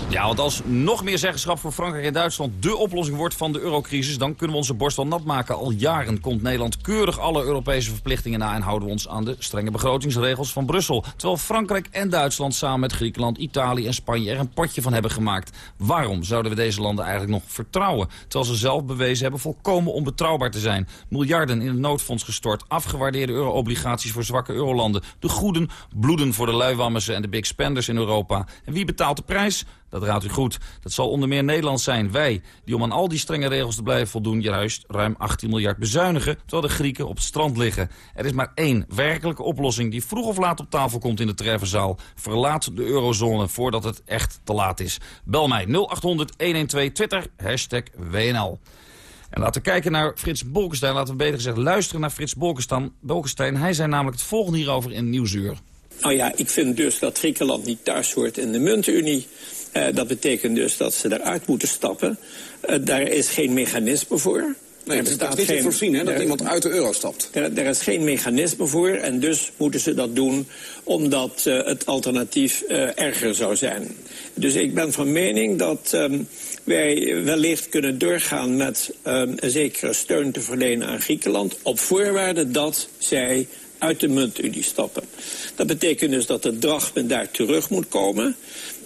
Ja, want als nog meer zeggenschap voor Frankrijk en Duitsland de oplossing wordt van de eurocrisis, dan kunnen we onze borst wel nat maken. Al jaren komt Nederland keurig alle Europese verplichtingen na en houden we ons aan de strenge begrotingsregels van Brussel. Terwijl Frankrijk en Duitsland samen met Griekenland, Italië en Spanje er een potje van hebben gemaakt. Waarom zouden we deze landen eigenlijk nog vertrouwen? Terwijl ze zelf bewezen hebben volkomen onbetrouwbaar te zijn. Miljarden in het noodfonds gestort, afgewaardeerde euro-obligaties voor zwakke eurolanden. De goeden bloeden voor de luiwammersen en de big spenders in Europa. En wie betaalt de prijs? Dat raadt u goed. Dat zal onder meer Nederland zijn. Wij, die om aan al die strenge regels te blijven voldoen... juist ruim 18 miljard bezuinigen, terwijl de Grieken op het strand liggen. Er is maar één werkelijke oplossing die vroeg of laat op tafel komt in de treffenzaal. Verlaat de eurozone voordat het echt te laat is. Bel mij 0800-112 Twitter, hashtag WNL. En laten we kijken naar Frits Bolkestein. Laten we beter gezegd luisteren naar Frits Bolkestein. Hij zei namelijk het volgende hierover in Nieuwsuur. Nou ja, ik vind dus dat Griekenland niet thuis hoort in de muntunie. Uh, dat betekent dus dat ze eruit moeten stappen. Uh, daar is geen mechanisme voor. Nee, er staat geen, voorzien hè, dat er, iemand uit de euro stapt. Er, er, is geen mechanisme voor en dus moeten ze dat doen... omdat uh, het alternatief erger zou zijn. Dus ik ben van mening dat um, wij wellicht kunnen doorgaan... met um, een zekere steun te verlenen aan Griekenland... op voorwaarde dat zij uit de muntunie stappen. Dat betekent dus dat de drachme daar terug moet komen.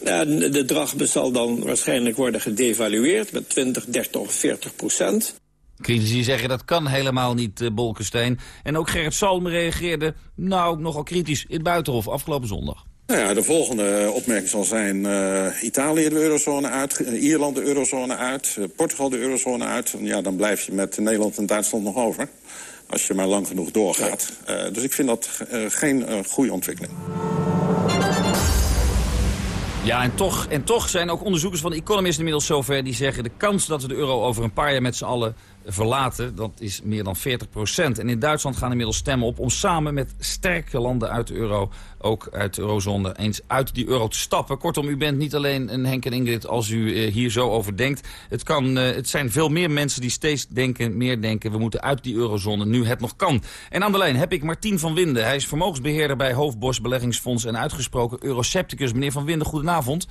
En de drachme zal dan waarschijnlijk worden gedevalueerd met 20, 30 of 40 procent. Critici zeggen dat kan helemaal niet, uh, Bolkestein. En ook Gerrit Salm reageerde nou nogal kritisch in het Buitenhof afgelopen zondag. Nou ja, de volgende opmerking zal zijn uh, Italië de eurozone uit, Ierland de eurozone uit, uh, Portugal de eurozone uit. Ja, dan blijf je met Nederland en Duitsland nog over. Als je maar lang genoeg doorgaat. Uh, dus ik vind dat geen goede ontwikkeling. Ja, en toch, en toch zijn ook onderzoekers van de Economist inmiddels zover... die zeggen de kans dat we de euro over een paar jaar met z'n allen verlaten, dat is meer dan 40 procent. En in Duitsland gaan inmiddels stemmen op om samen met sterke landen uit de euro, ook uit de eurozone, eens uit die euro te stappen. Kortom, u bent niet alleen een Henk en Ingrid als u eh, hier zo over denkt. Het, kan, eh, het zijn veel meer mensen die steeds denken, meer denken, we moeten uit die eurozone nu het nog kan. En aan de lijn heb ik Martien van Winden. Hij is vermogensbeheerder bij Hoofdbos Beleggingsfonds en uitgesproken eurocepticus. Meneer van Winden, goedenavond.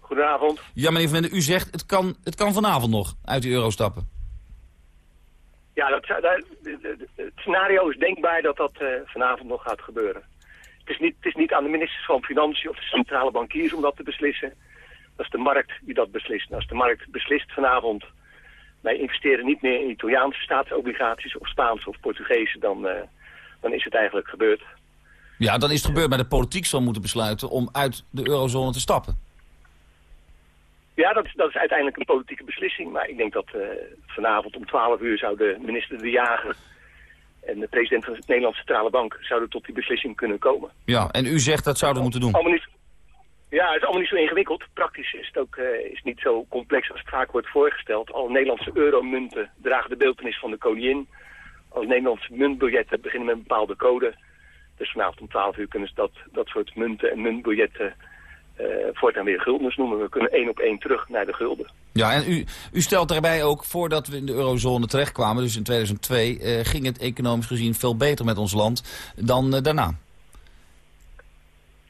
Goedenavond. Ja, meneer Van Winden, u zegt het kan, het kan vanavond nog uit de euro stappen. Ja, dat, het scenario is denkbaar dat dat uh, vanavond nog gaat gebeuren. Het is, niet, het is niet aan de ministers van Financiën of de centrale bankiers om dat te beslissen. Dat is de markt die dat beslist. En als de markt beslist vanavond, wij investeren niet meer in Italiaanse staatsobligaties of Spaanse of Portugese, dan, uh, dan is het eigenlijk gebeurd. Ja, dan is het gebeurd, maar de politiek zal moeten besluiten om uit de eurozone te stappen. Ja, dat is, dat is uiteindelijk een politieke beslissing. Maar ik denk dat uh, vanavond om 12 uur zou de minister De Jager en de president van de Nederlandse Centrale Bank zouden tot die beslissing kunnen komen. Ja, en u zegt dat zouden moeten doen? Niet, ja, het is allemaal niet zo ingewikkeld. Praktisch is het ook uh, is niet zo complex als het vaak wordt voorgesteld. Alle Nederlandse euromunten dragen de beeldenis van de koningin. Alle Nederlandse muntbiljetten beginnen met een bepaalde code. Dus vanavond om 12 uur kunnen ze dat, dat soort munten en muntbiljetten voortaan weer guldens noemen. We kunnen één op één terug naar de gulden. Ja, en u, u stelt daarbij ook, voordat we in de eurozone terechtkwamen, dus in 2002, uh, ging het economisch gezien veel beter met ons land dan uh, daarna.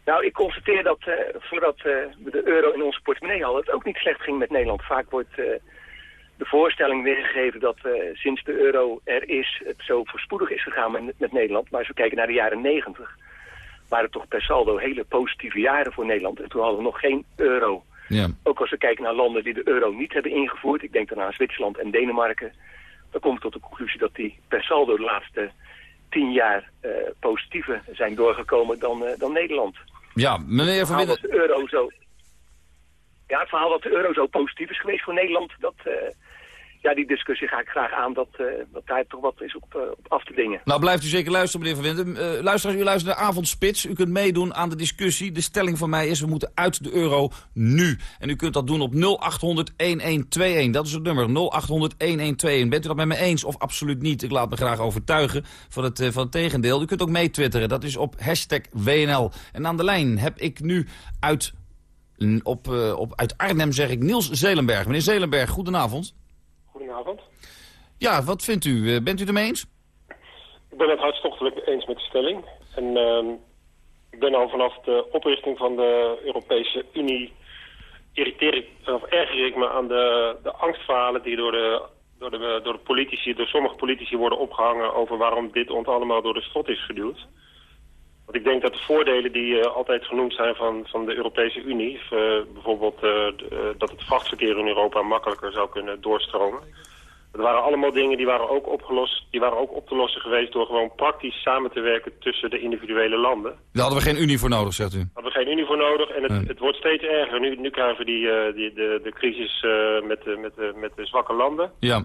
Nou, ik constateer dat uh, voordat uh, we de euro in onze portemonnee hadden, het ook niet slecht ging met Nederland. Vaak wordt uh, de voorstelling weergegeven dat sinds de euro er is, het zo voorspoedig is gegaan met, met Nederland. Maar als we kijken naar de jaren negentig, waren toch per saldo hele positieve jaren voor Nederland. En toen hadden we nog geen euro. Ja. Ook als we kijken naar landen die de euro niet hebben ingevoerd, ik denk dan aan Zwitserland en Denemarken, dan kom ik tot de conclusie dat die per saldo de laatste tien jaar uh, positiever zijn doorgekomen dan, uh, dan Nederland. Ja, meneer Van Winden... de euro zo... Ja, het verhaal dat de euro zo positief is geweest voor Nederland, dat... Uh, ja, die discussie ga ik graag aan dat, uh, dat toch wat is op, uh, op af te dingen. Nou, blijft u zeker luisteren, meneer Van Winden. Uh, luister, u luistert naar Avondspits. U kunt meedoen aan de discussie. De stelling van mij is, we moeten uit de euro nu. En u kunt dat doen op 0800-1121. Dat is het nummer, 0800-1121. Bent u dat met me eens of absoluut niet? Ik laat me graag overtuigen van het, van het tegendeel. U kunt ook meetwitteren. Dat is op hashtag WNL. En aan de lijn heb ik nu uit, op, op, uit Arnhem, zeg ik, Niels Zelenberg. Meneer Zelenberg, goedenavond. Goedenavond. Ja, wat vindt u? Bent u het ermee eens? Ik ben het hartstochtelijk eens met de stelling. En uh, ik ben al vanaf de oprichting van de Europese Unie... irriteer ik, of erger ik me aan de, de angstverhalen die door de, door, de, door de politici... door sommige politici worden opgehangen over waarom dit ons allemaal door de strot is geduwd. Want ik denk dat de voordelen die uh, altijd genoemd zijn van, van de Europese Unie... Uh, bijvoorbeeld de, dat het vrachtverkeer in Europa makkelijker zou kunnen doorstromen... dat waren allemaal dingen die waren, ook opgelost, die waren ook op te lossen geweest... door gewoon praktisch samen te werken tussen de individuele landen. Daar hadden we geen Unie voor nodig, zegt u? Hadden we geen Unie voor nodig en het, nee. het wordt steeds erger. Nu, nu krijgen we die, die, de, de crisis met, de, met, de, met de zwakke landen... Ja.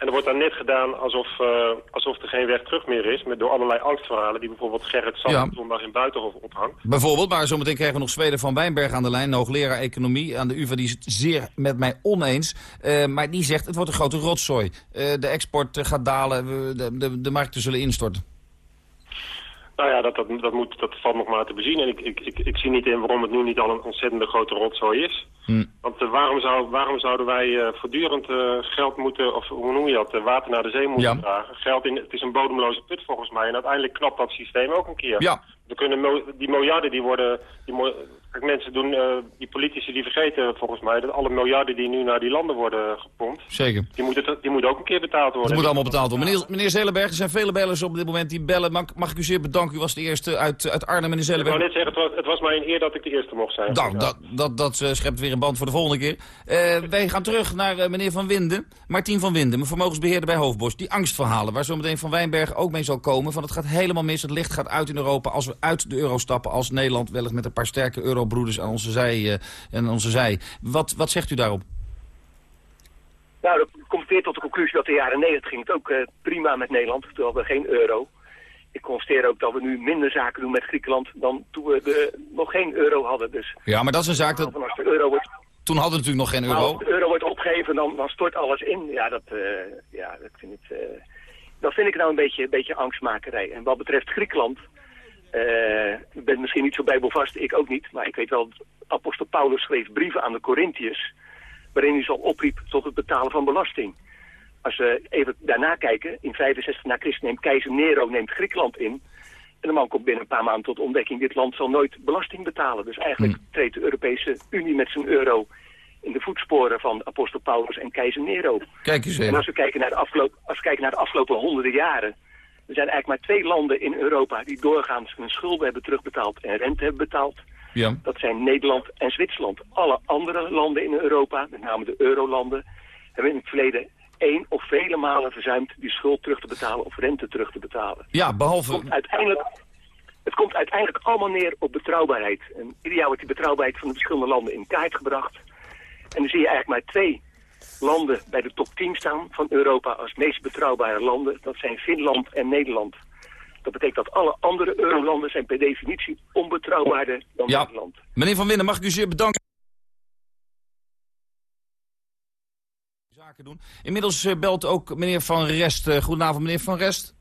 En er wordt dan net gedaan alsof, uh, alsof er geen weg terug meer is... Met, door allerlei angstverhalen die bijvoorbeeld Gerrit Sand ja. zondag in Buitenhof ophangt. Bijvoorbeeld, maar zometeen krijgen we nog Zweden van Wijnberg aan de lijn... hoogleraar economie aan de UvA, die is het zeer met mij oneens. Uh, maar die zegt, het wordt een grote rotzooi. Uh, de export gaat dalen, de, de, de markten zullen instorten. Nou ja, dat, dat, dat, moet, dat valt nog maar te bezien. En ik, ik, ik, ik zie niet in waarom het nu niet al een ontzettende grote rotzooi is. Hm. Want uh, waarom, zou, waarom zouden wij uh, voortdurend uh, geld moeten, of hoe noem je dat, water naar de zee moeten ja. dragen? Geld in, het is een bodemloze put volgens mij. En uiteindelijk knapt dat systeem ook een keer. Ja. We kunnen die miljarden die worden, die Kijk, mensen doen, eh, die politici die vergeten volgens mij dat alle miljarden die nu naar die landen worden gepompt, Zeker. die moeten, die moeten ook een keer betaald worden. Dat moet allemaal betaald worden. Meneer, meneer Zelenberg, er zijn vele bellers op dit moment die bellen. Mag, mag ik u zeer bedanken? U was de eerste uit, uit Arnhem, meneer Ik Zelenberg. wou net zeggen, het was, het was mij een eer dat ik de eerste mocht zijn. Nou, dat, dat, dat eh, schept weer een band voor de volgende keer. Eh, wij gaan terug naar meneer Van Winden. Martien van Winden, mijn vermogensbeheerder bij Hoofdbos. Die angstverhalen waar zo meteen Van Wijnberg ook mee zal komen. Van het gaat helemaal mis, het licht gaat uit in Europa als we uit de euro stappen. Als Nederland wellicht met een paar sterke eurobroeders aan onze zij. eh, aan onze zij. Wat, wat zegt u daarop? Nou, dat komt weer tot de conclusie dat in de jaren 90 ging het ook eh, prima met Nederland, toen hadden we geen euro. Ik constateer ook dat we nu minder zaken doen met Griekenland dan toen we de, nog geen euro hadden. Dus Ja, maar dat is een zaak dat... als de euro wordt, Toen hadden we natuurlijk nog geen nou, euro. als de euro wordt opgegeven, dan, dan stort alles in. Ja, dat, eh, ja, dat vind ik, dat vind ik nou een beetje, een beetje angstmakerij. En wat betreft Griekenland, eh, ik ben misschien niet zo bijbelvast, ik ook niet, maar ik weet wel, apostel Paulus schreef brieven aan de Corinthiërs, waarin hij zo opriep tot het betalen van belasting. Als we even daarna kijken, in 65 na Christus neemt keizer Nero neemt Griekenland in. En de man komt binnen een paar maanden tot ontdekking, dit land zal nooit belasting betalen. Dus eigenlijk treedt de Europese Unie met zijn euro in de voetsporen van apostel Paulus en keizer Nero. Kijk eens En even. als we kijken naar de afgelopen, als we kijken naar de afgelopen honderden jaren, er zijn eigenlijk maar twee landen in Europa die doorgaans hun schulden hebben terugbetaald en rente hebben betaald. Ja. Dat zijn Nederland en Zwitserland. Alle andere landen in Europa, met name de eurolanden, hebben in het verleden één of vele malen verzuimd die schuld terug te betalen of rente terug te betalen. Ja, behalve... Het komt uiteindelijk, het komt uiteindelijk allemaal neer op betrouwbaarheid. En ieder jaar wordt die betrouwbaarheid van de verschillende landen in kaart gebracht. En dan zie je eigenlijk maar twee landen bij de top 10 staan van Europa als meest betrouwbare landen. Dat zijn Finland en Nederland. Dat betekent dat alle andere eurolanden zijn per definitie onbetrouwbaarder dan Ja. Nederland. Meneer Van Winden, mag ik u zeer bedanken? Zaken doen. Inmiddels eh, belt ook meneer Van Rest. Eh, goedenavond, meneer Van Rest.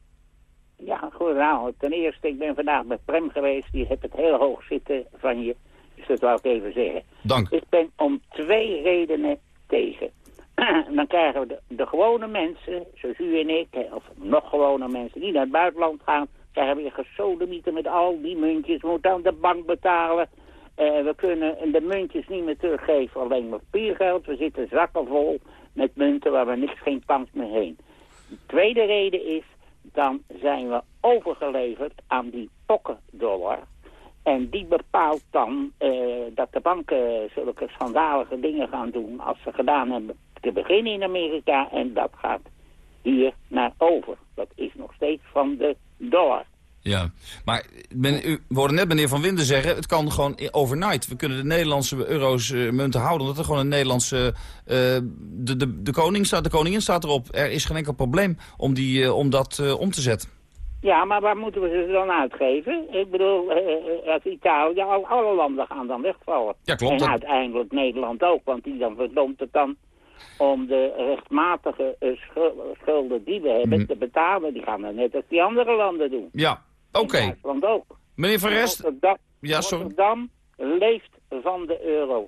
Ja, goedenavond. Ten eerste, ik ben vandaag met Prem geweest. Die heeft het heel hoog zitten van je. Dus dat wou ik even zeggen. Dank. Ik ben om twee redenen tegen. Dan krijgen we de, gewone mensen, zoals u en ik, of nog gewone mensen die naar het buitenland gaan, krijgen weer gesodemieten met al die muntjes. Moeten aan de bank betalen. Eh, we kunnen de muntjes niet meer teruggeven, alleen maar papiergeld. We zitten zakken vol met munten waar we niks, geen kans meer heen. De tweede reden is, dan zijn we overgeleverd aan die pokkendollar. En die bepaalt dan eh, dat de banken zulke schandalige dingen gaan doen als ze gedaan hebben te beginnen in Amerika. En dat gaat hier naar over. Dat is nog steeds van de dollar. Ja, maar men, u we hoorden net meneer Van Winden zeggen, het kan gewoon overnight. We kunnen de Nederlandse euro's eh, munten houden, omdat er gewoon een Nederlandse... eh, de, de, de, koning staat, de koningin staat erop. Er is geen enkel probleem om, die, eh, om dat om te zetten. Ja, maar waar moeten we ze dan uitgeven? Ik bedoel, als Italië, al, alle landen gaan dan wegvallen. Ja, klopt, En uiteindelijk Nederland ook, want die dan verdomt het dan om de rechtmatige eh, schul- schulden die we hebben Mhm. te betalen. Die gaan dan net als die andere landen doen. Ja, oké. In Duitsland ook. Meneer Van Rest, Rotterdam, Ja, sorry. Rotterdam leeft van de euro.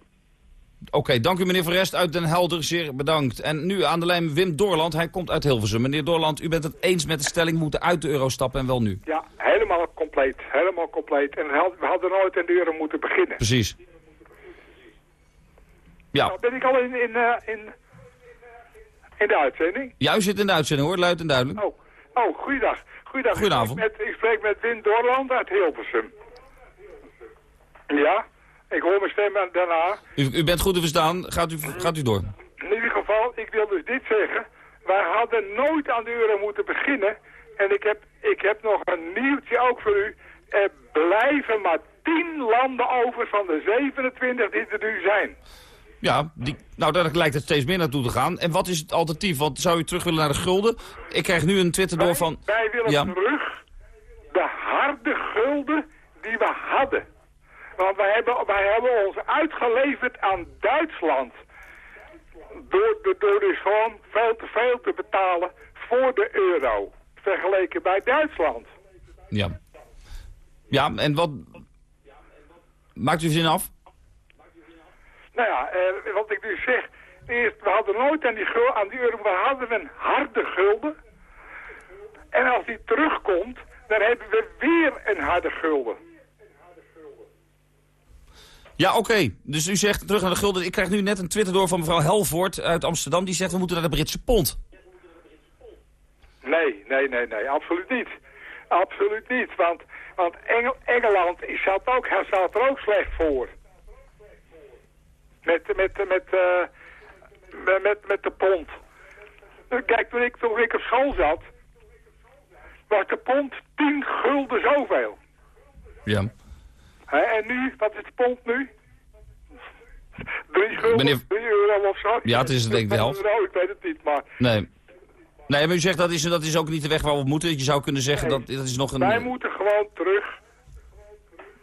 oké, dank u meneer Van Rest uit Den Helder, zeer bedankt. En nu aan de lijn Wim Doorland, hij komt uit Hilversum. Meneer Doorland, u bent het eens met de stelling, we moeten uit de euro stappen en wel nu. Ja, helemaal compleet. Helemaal compleet. En we had- we hadden nooit aan de euro moeten beginnen. Precies. Ja, Nou, ben ik al in, in, eh, in, in de uitzending? ja u zit in de uitzending hoor, luid en duidelijk. Oh, oh goeiedag. Goeiedag. Goedenavond. Ik spreek met, ik spreek met Wim Doorland uit Hilversum. Ja, ik hoor mijn stem daarna. U, u bent goed te verstaan, gaat u, gaat u door. In ieder geval, ik wil dus dit zeggen. Wij hadden nooit aan de euro moeten beginnen. En ik heb, ik heb nog een nieuwtje ook voor u. Er blijven maar 10 landen over van de 27 die er nu zijn. Ja, die, nou daar lijkt het steeds meer naartoe te gaan. En wat is het alternatief? Want zou u terug willen naar de gulden? Ik krijg nu een Twitter door van... Wij willen Ja. terug de harde gulden die we hadden. Want wij hebben, wij hebben ons uitgeleverd aan Duitsland. Door, door, door dus gewoon veel te veel te betalen voor de euro. Vergeleken bij Duitsland. Ja. Ja, en wat... Maakt u zin af? Nou ja, eh, wat ik dus zeg. Eerst, we hadden nooit aan die, gul, aan die euro, we hadden een harde gulden. En als die terugkomt, dan hebben we weer een harde gulden. Ja, oké. Dus u zegt terug naar de gulden. Ik krijg nu net een Twitter door van mevrouw Helvoort uit Amsterdam. Die zegt we moeten naar de Britse pond. Nee, nee, nee, nee, absoluut niet. Absoluut niet, want, want Engel, Engeland zat, ook, staat er ook slecht voor. Met, met, met, eh, met, met, met de pond. Kijk, toen ik, toen ik op school zat, was de pond 10 gulden zoveel. Ja. En nu, wat is de pond nu? 3 gulden, Meneer- 3 euro of zo? Ja, het is denk ik de helft. euro, ik weet het niet, maar Nee. Nee, maar u zegt dat is, dat is ook niet de weg waar we op moeten. Je zou kunnen zeggen dat dat is nog een... wij moeten gewoon terug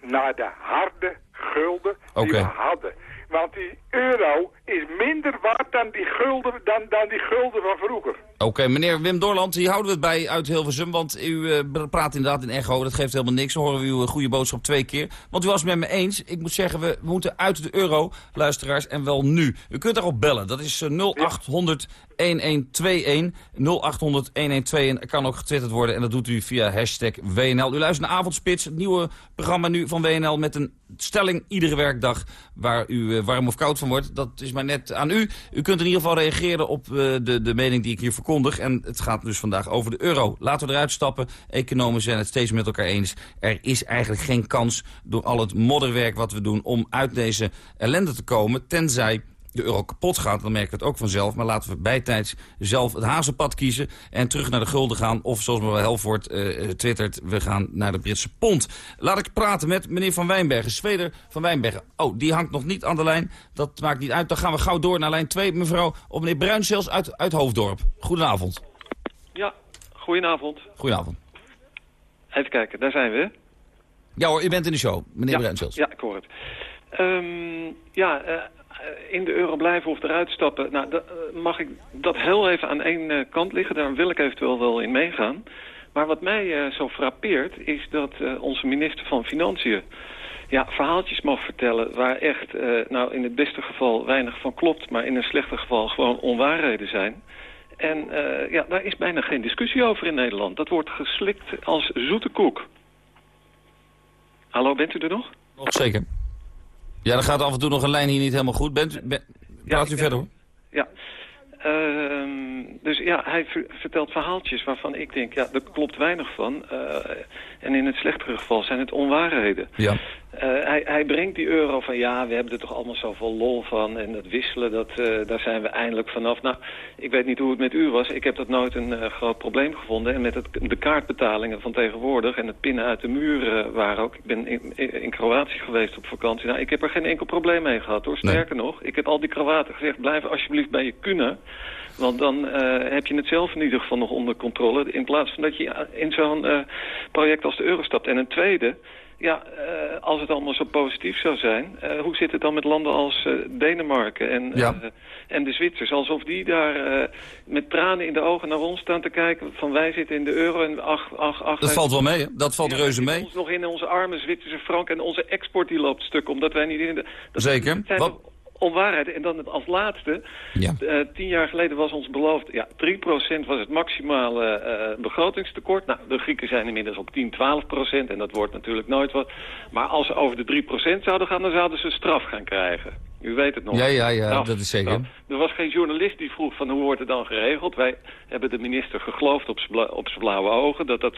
naar de harde gulden die we hadden. Want die euro is minder waard dan die gulden, dan, dan die gulden van vroeger. Oké, meneer Wim Dorland, hier houden we het bij uit Hilversum. Want u eh, praat inderdaad in echo, dat geeft helemaal niks. Dan horen we uw eh, goede boodschap twee keer. Want u was het met me eens. Ik moet zeggen, we, moeten uit de euro, luisteraars, en wel nu. U kunt daarop bellen. Dat is eh, 0800 1121. 0800 1121. Er kan ook getwitterd worden en dat doet u via hashtag WNL. U luistert naar Avondspits, het nieuwe programma nu van WNL... met een stelling iedere werkdag waar u eh, warm of koud van wordt. Dat is maar net aan u. U kunt in ieder geval reageren op eh, de, de mening die ik hier verkondig. En het gaat dus vandaag over de euro. Laten we eruit stappen. Economen zijn het steeds met elkaar eens. Er is eigenlijk geen kans door al het modderwerk wat we doen... om uit deze ellende te komen, tenzij de euro kapot gaat, dan merken we het ook vanzelf. Maar laten we bijtijds zelf het hazenpad kiezen en terug naar de gulden gaan. Of zoals mevrouw Helvoort eh, twittert, we gaan naar de Britse pond. Laat ik praten met meneer Van Wijnbergen, Zweder van Wijnbergen. Oh, die hangt nog niet aan de lijn. Dat maakt niet uit. Dan gaan we gauw door naar lijn 2, mevrouw, op meneer Bruinzels uit, uit Hoofddorp. Goedenavond. Ja, goedenavond. Goedenavond. Even kijken, daar zijn we. Ja hoor, u bent in de show, meneer ja. Ja, ik hoor het. Ehm, ja, eh, in de euro blijven of eruit stappen. Nou, eh, mag ik dat heel even aan één eh, kant liggen? Daar wil ik eventueel wel in meegaan. Maar wat mij eh, zo frappeert is dat eh, onze minister van Financiën ja, verhaaltjes mag vertellen waar echt, eh, nou in het beste geval weinig van klopt, maar in een slechter geval gewoon onwaarheden zijn. En eh, ja, daar is bijna geen discussie over in Nederland. Dat wordt geslikt als zoete koek. Hallo, bent u er nog? Nog zeker. Ja, dan gaat af en toe nog een lijn hier niet helemaal goed. Bent ben- praat u verder hoor. Ja. Ehm, dus ja, hij ver- vertelt verhaaltjes waarvan ik denk, ja, er klopt weinig van. Eh, en in het slechtere geval zijn het onwaarheden. Ja. Eh, hij, hij brengt die euro van, ja, we hebben er toch allemaal zoveel lol van. En dat wisselen, dat, eh, daar zijn we eindelijk vanaf. Nou, ik weet niet hoe het met u was. Ik heb dat nooit een eh, groot probleem gevonden. En met het, de kaartbetalingen van tegenwoordig en het pinnen uit de muur eh, waren ook. Ik ben in, Kroatië geweest op vakantie. Nou, ik heb er geen enkel probleem mee gehad, hoor. Sterker nog, ik heb al die Kroaten gezegd, blijf alsjeblieft bij je kunnen. Want dan heb je het zelf in ieder geval nog onder controle. In plaats van dat je in zo'n project als de euro stapt. En een tweede, ja, eh, als het allemaal zo positief zou zijn... eh, hoe zit het dan met landen als eh, Denemarken en, Ja. en de Zwitsers? Alsof die daar met tranen in de ogen naar ons staan te kijken... van wij zitten in de euro en ach, ach, ach... Dat valt wel mee, hè? Dat valt reuze mee. ons nog in onze arme Zwitserse frank en onze export die loopt stuk... omdat wij niet in de... Dat Zeker. Wat- onwaarheden. En dan als laatste, Ja. eh, tien jaar geleden was ons beloofd... ja, 3% was het maximale eh, begrotingstekort. Nou, de Grieken zijn inmiddels op 10, 12% en dat wordt natuurlijk nooit wat. Maar als ze over de 3% zouden gaan, dan zouden ze straf gaan krijgen. U weet het nog. Ja, ja, ja, Straf, dat is zeker. straf. Er was geen journalist die vroeg van hoe wordt het dan geregeld. Wij hebben de minister geloofd op bla- zijn blauwe ogen dat dat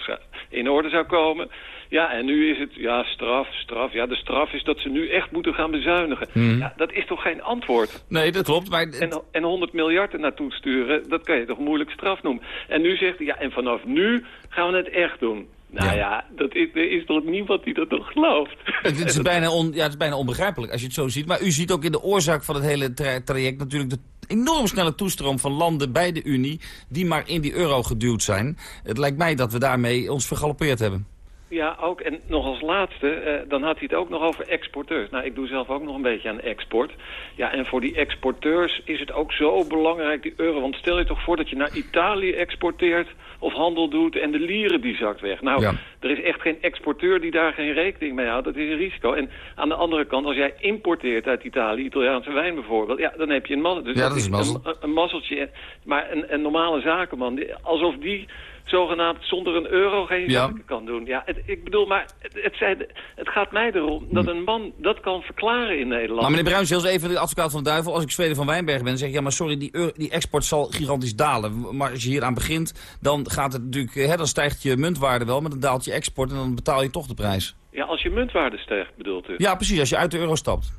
in orde zou komen. Ja, en nu is het, ja, straf, straf. Ja, de straf is dat ze nu echt moeten gaan bezuinigen. Mhm. Ja, dat is toch geen antwoord? Nee, dat klopt. Maar En, en 100 miljard er naartoe sturen, dat kan je toch moeilijk straf noemen. En nu zegt hij, ja, en vanaf nu gaan we het echt doen. Nou ja, dat is, er is toch niemand die dat nog gelooft? Het is, bijna on, ja, het is bijna onbegrijpelijk als je het zo ziet. Maar u ziet ook in de oorzaak van het hele tra- traject natuurlijk de enorm snelle toestroom van landen bij de Unie... die maar in die euro geduwd zijn. Het lijkt mij dat we daarmee ons vergalopeerd hebben. Ja, ook. En nog als laatste, eh, dan had hij het ook nog over exporteurs. Nou, ik doe zelf ook nog een beetje aan export. Ja, en voor die exporteurs is het ook zo belangrijk, die euro. Want stel je toch voor dat je naar Italië exporteert of handel doet en de lieren die zakt weg. Nou, Ja. er is echt geen exporteur die daar geen rekening mee houdt. Dat is een risico. En aan de andere kant, als jij importeert uit Italië, Italiaanse wijn bijvoorbeeld, ja, dan heb je een mazzel. Dus Ja, dat is een mazzel. Een, een mazzeltje. Maar een, een normale zakenman, alsof die zogenaamd zonder een euro geen Ja. kan doen. Ja, het, ik bedoel, maar het, het, zijn- het gaat mij erom dat een man dat kan verklaren in Nederland. Maar meneer Bruins, even de advocaat van de duivel. Als ik Zweden van Wijnberg ben, zeg ik... ja, maar sorry, die, euro- die export zal gigantisch dalen. Maar als je hier aan begint, dan gaat het natuurlijk... Hè, dan stijgt je muntwaarde wel, maar dan daalt je export... en dan betaal je toch de prijs. Ja, als je muntwaarde stijgt, bedoelt u? Ja, precies, als je uit de euro stapt.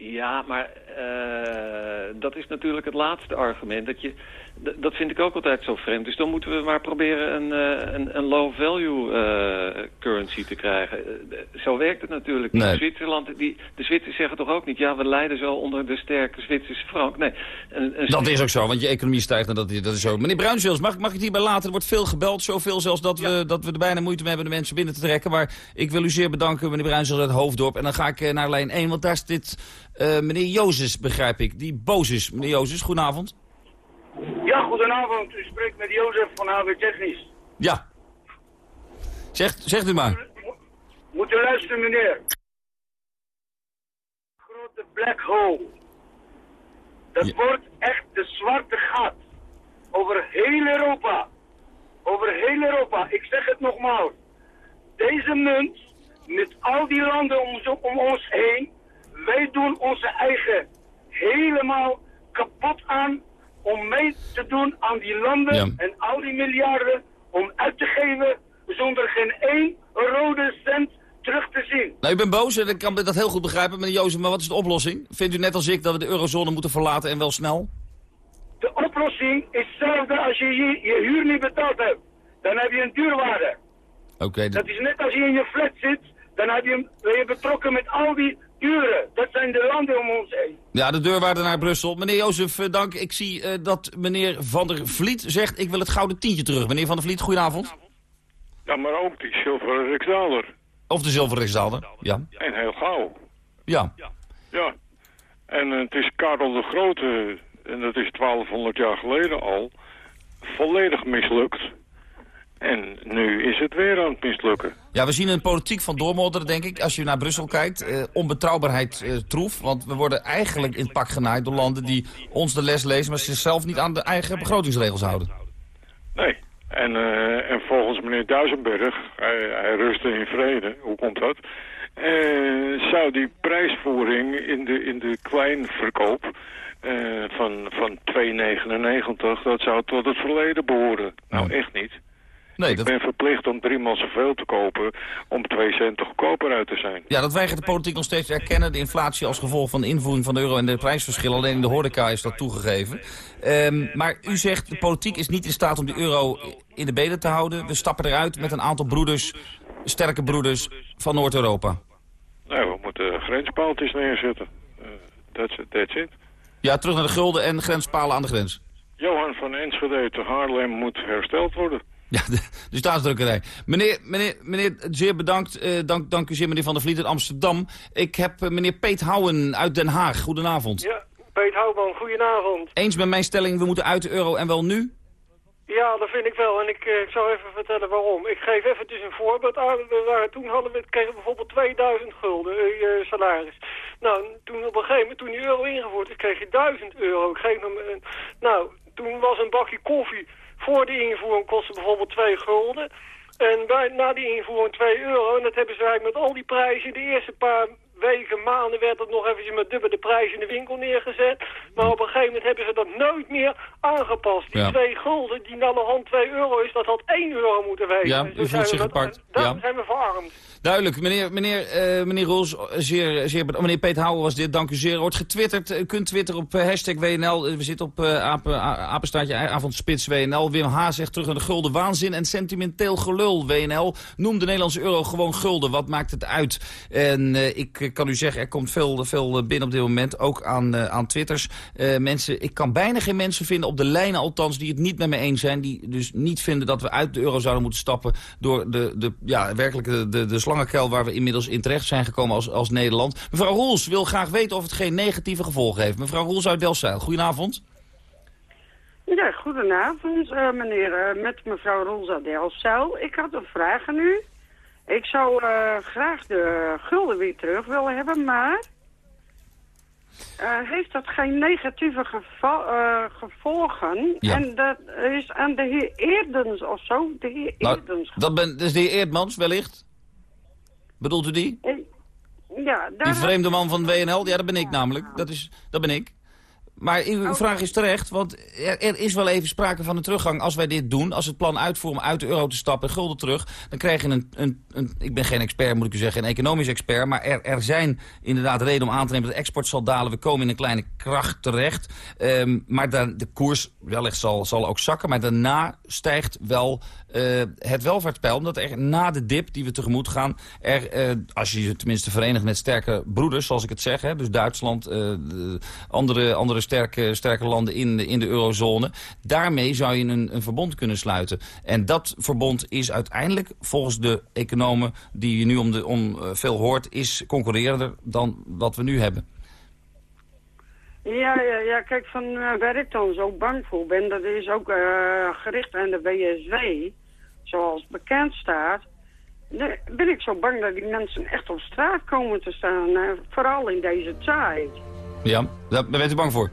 Ja, maar eh, dat is natuurlijk het laatste argument. Dat, je, dat vind ik ook altijd zo vreemd. Dus dan moeten we maar proberen een, eh, een, een low-value eh, currency te krijgen. Zo werkt het natuurlijk. Nee. Zwitserland, die, de Zwitsers zeggen toch ook niet... ja, we lijden zo onder de sterke Zwitserse frank. Nee. Een, een Dat is ook zo, want je economie stijgt en dat, is- dat is zo. Meneer Bruinswils, mag, mag ik het hierbij laten? Er wordt veel gebeld, zoveel zelfs dat, we, dat we er bijna moeite mee hebben de mensen binnen te trekken. Maar ik wil u zeer bedanken, meneer Bruinswils uit Hoofddorp. En dan ga ik naar lijn 1, want daar zit eh, meneer Jozes, begrijp ik, die boos is. Meneer Jozes, goedenavond. Ja, goedenavond. U spreekt met Jozef van HW Technisch. Ja. Zegt, zegt u maar. Moet u luisteren, meneer. Grote black hole. Dat wordt echt de zwarte gat. Over heel Europa. Over heel Europa. Ik zeg het nogmaals. Deze munt, met al die landen om, om ons heen, wij doen onze eigen helemaal kapot aan om mee te doen aan die landen Ja. en al die miljarden om uit te geven zonder geen één rode cent terug te zien. Nou, u bent boos en ik kan dat heel goed begrijpen, meneer Jozef. Maar wat is de oplossing? Vindt u net als ik dat we de eurozone moeten verlaten en wel snel? De oplossing is hetzelfde als je je, je huur niet betaald hebt. Dan heb je een duurwaarde. Oké, Dat is net als je in je flat zit, dan heb je, ben je betrokken met al die uren. Dat zijn de landen om ons heen. Ja, de deurwaarde naar Brussel. Meneer Jozef, eh, dank. Ik zie eh, dat meneer Van der Vliet zegt... ik wil het gouden tientje terug. Meneer Van der Vliet, goedenavond. Ja, maar ook die zilveren riksdaalder. Of de zilveren riksdaalder. Ja. En heel gauw. Ja. Ja. En eh, het is Karel de Grote, en dat is 1200 jaar geleden al, volledig mislukt. En nu is het weer aan het mislukken. Ja, we zien een politiek van doormodderen, denk ik. Als je naar Brussel kijkt. Eh, onbetrouwbaarheid eh, troef. Want we worden eigenlijk in het pak genaaid door landen die ons de les lezen... maar zichzelf niet aan de eigen begrotingsregels houden. Nee. En, eh, en volgens meneer Duisenberg, hij, hij rustte in vrede, hoe komt dat? Eh, zou die prijsvoering in de, in de kleinverkoop eh, van, van 2,99, dat zou tot het verleden behoren. Nou, echt niet. Nee, ik dat- ben verplicht om driemaal zoveel te kopen om 2 cent goedkoper uit te zijn. Ja, dat weigert de politiek nog steeds te erkennen. De inflatie als gevolg van de invoering van de euro en de prijsverschillen. Alleen in de horeca is dat toegegeven. Ehm, maar u zegt, de politiek is niet in staat om de euro in de benen te houden. We stappen eruit met een aantal broeders, sterke broeders van Noord-Europa. Nou, we moeten grenspaaltjes neerzetten. Eh, that's, it, that's it. Ja, terug naar de gulden en grenspalen aan de grens. Johan van Enschede te Haarlem moet hersteld worden. Ja, de, de staatsdrukkerij. Meneer, meneer, meneer zeer bedankt. eh, dank, dank u zeer, meneer Van der Vliet uit Amsterdam. Ik heb eh, meneer Peet Houwen uit Den Haag. Goedenavond. Ja, Peet Houwman, goedenavond. Eens met mijn stelling, we moeten uit de euro en wel nu? Ja, dat vind ik wel. En ik, eh, ik zou even vertellen waarom. Ik geef even dus een voorbeeld aan. We waren, toen hadden we, kregen we bijvoorbeeld 2000 gulden salaris. Nou, toen op een gegeven moment, toen die euro ingevoerd is, kreeg je 1000 euro. Ik geef hem nou, toen was een bakje koffie voor de invoering kostte bijvoorbeeld 2 gulden. En bij, na die invoering 2 euro. En dat hebben ze eigenlijk met al die prijzen de eerste paar weken, maanden werd het nog eventjes met dubbele de prijs in de winkel neergezet. Maar op een gegeven moment hebben ze dat nooit meer aangepast. Die Ja. 2 gulden, die hand 2 euro is, dat had 1 euro moeten wezen. Ja, Dus u toen voelt zich gepakt. Daar Ja. zijn we verarmd. Duidelijk. Meneer, meneer, eh, meneer Roels, zeer, zeer bedankt. Meneer Peet Houwer was dit, dank u zeer. Er wordt getwitterd. U kunt twitteren op eh, hashtag WNL. Eh, We zitten op eh apen, a- apenstaartje avondspits WNL. Wim H. zegt terug naar de gulden waanzin en sentimenteel gelul WNL. Noem de Nederlandse euro gewoon gulden. Wat maakt het uit? En eh, ik kan u zeggen, er komt veel, veel eh, binnen op dit moment. Ook aan, eh, aan twitters. Eh, mensen, ik kan bijna geen mensen vinden op de lijnen althans die het niet met me eens zijn. Die dus niet vinden dat we uit de euro zouden moeten stappen door de, de, ja, werkelijk de, de, de slangenkuil waar we inmiddels in terecht zijn gekomen als, als Nederland. Mevrouw Roels wil graag weten of het geen negatieve gevolgen heeft. Mevrouw Roels uit Delfzijl, goedenavond. Ja, goedenavond meneer, met mevrouw Rosa Delfzijl. Ik had een vraag aan u. Ik zou eh, graag de gulden weer terug willen hebben, maar... eh, heeft dat geen negatieve eh, gevolgen? Ja. En dat is aan de heer Eerdens of zo? De heer Nou, Eerdens. dat, ben, dat is de heer Eerdmans wellicht. Bedoelt u die? Ja, daar Die vreemde man van WNL? Ja, dat ben ik namelijk. Dat, is, dat ben ik. Maar uw vraag is terecht, want er, er is wel even sprake van een teruggang als wij dit doen. Als we het plan uitvoeren om uit de euro te stappen, gulden terug. Dan krijg je een, een, een ik ben geen expert moet ik u zeggen, een economisch expert. Maar er, er zijn inderdaad reden om aan te nemen dat de export zal dalen. We komen in een kleine kracht terecht. Ehm, maar dan, de koers wellicht zal, zal ook zakken. Maar daarna stijgt wel eh, het welvaartspeil. Omdat er na de dip die we tegemoet gaan, er, eh, als je je tenminste verenigt met sterke broeders, zoals ik het zeg. Hè, dus Duitsland, eh, de andere, andere sterke, sterke landen in, de- in de eurozone. Daarmee zou je een, een verbond kunnen sluiten. En dat verbond is uiteindelijk, volgens de economen die je nu om, de, om eh, veel hoort, is concurrerender dan wat we nu hebben. Ja, ja, ja, kijk, van eh, waar ik dan zo bang voor ben, dat is ook eh, gericht aan de WSW, zoals bekend staat. Nee, ben ik zo bang dat die mensen echt op straat komen te staan, vooral in deze tijd. Ja, daar bent u bang voor?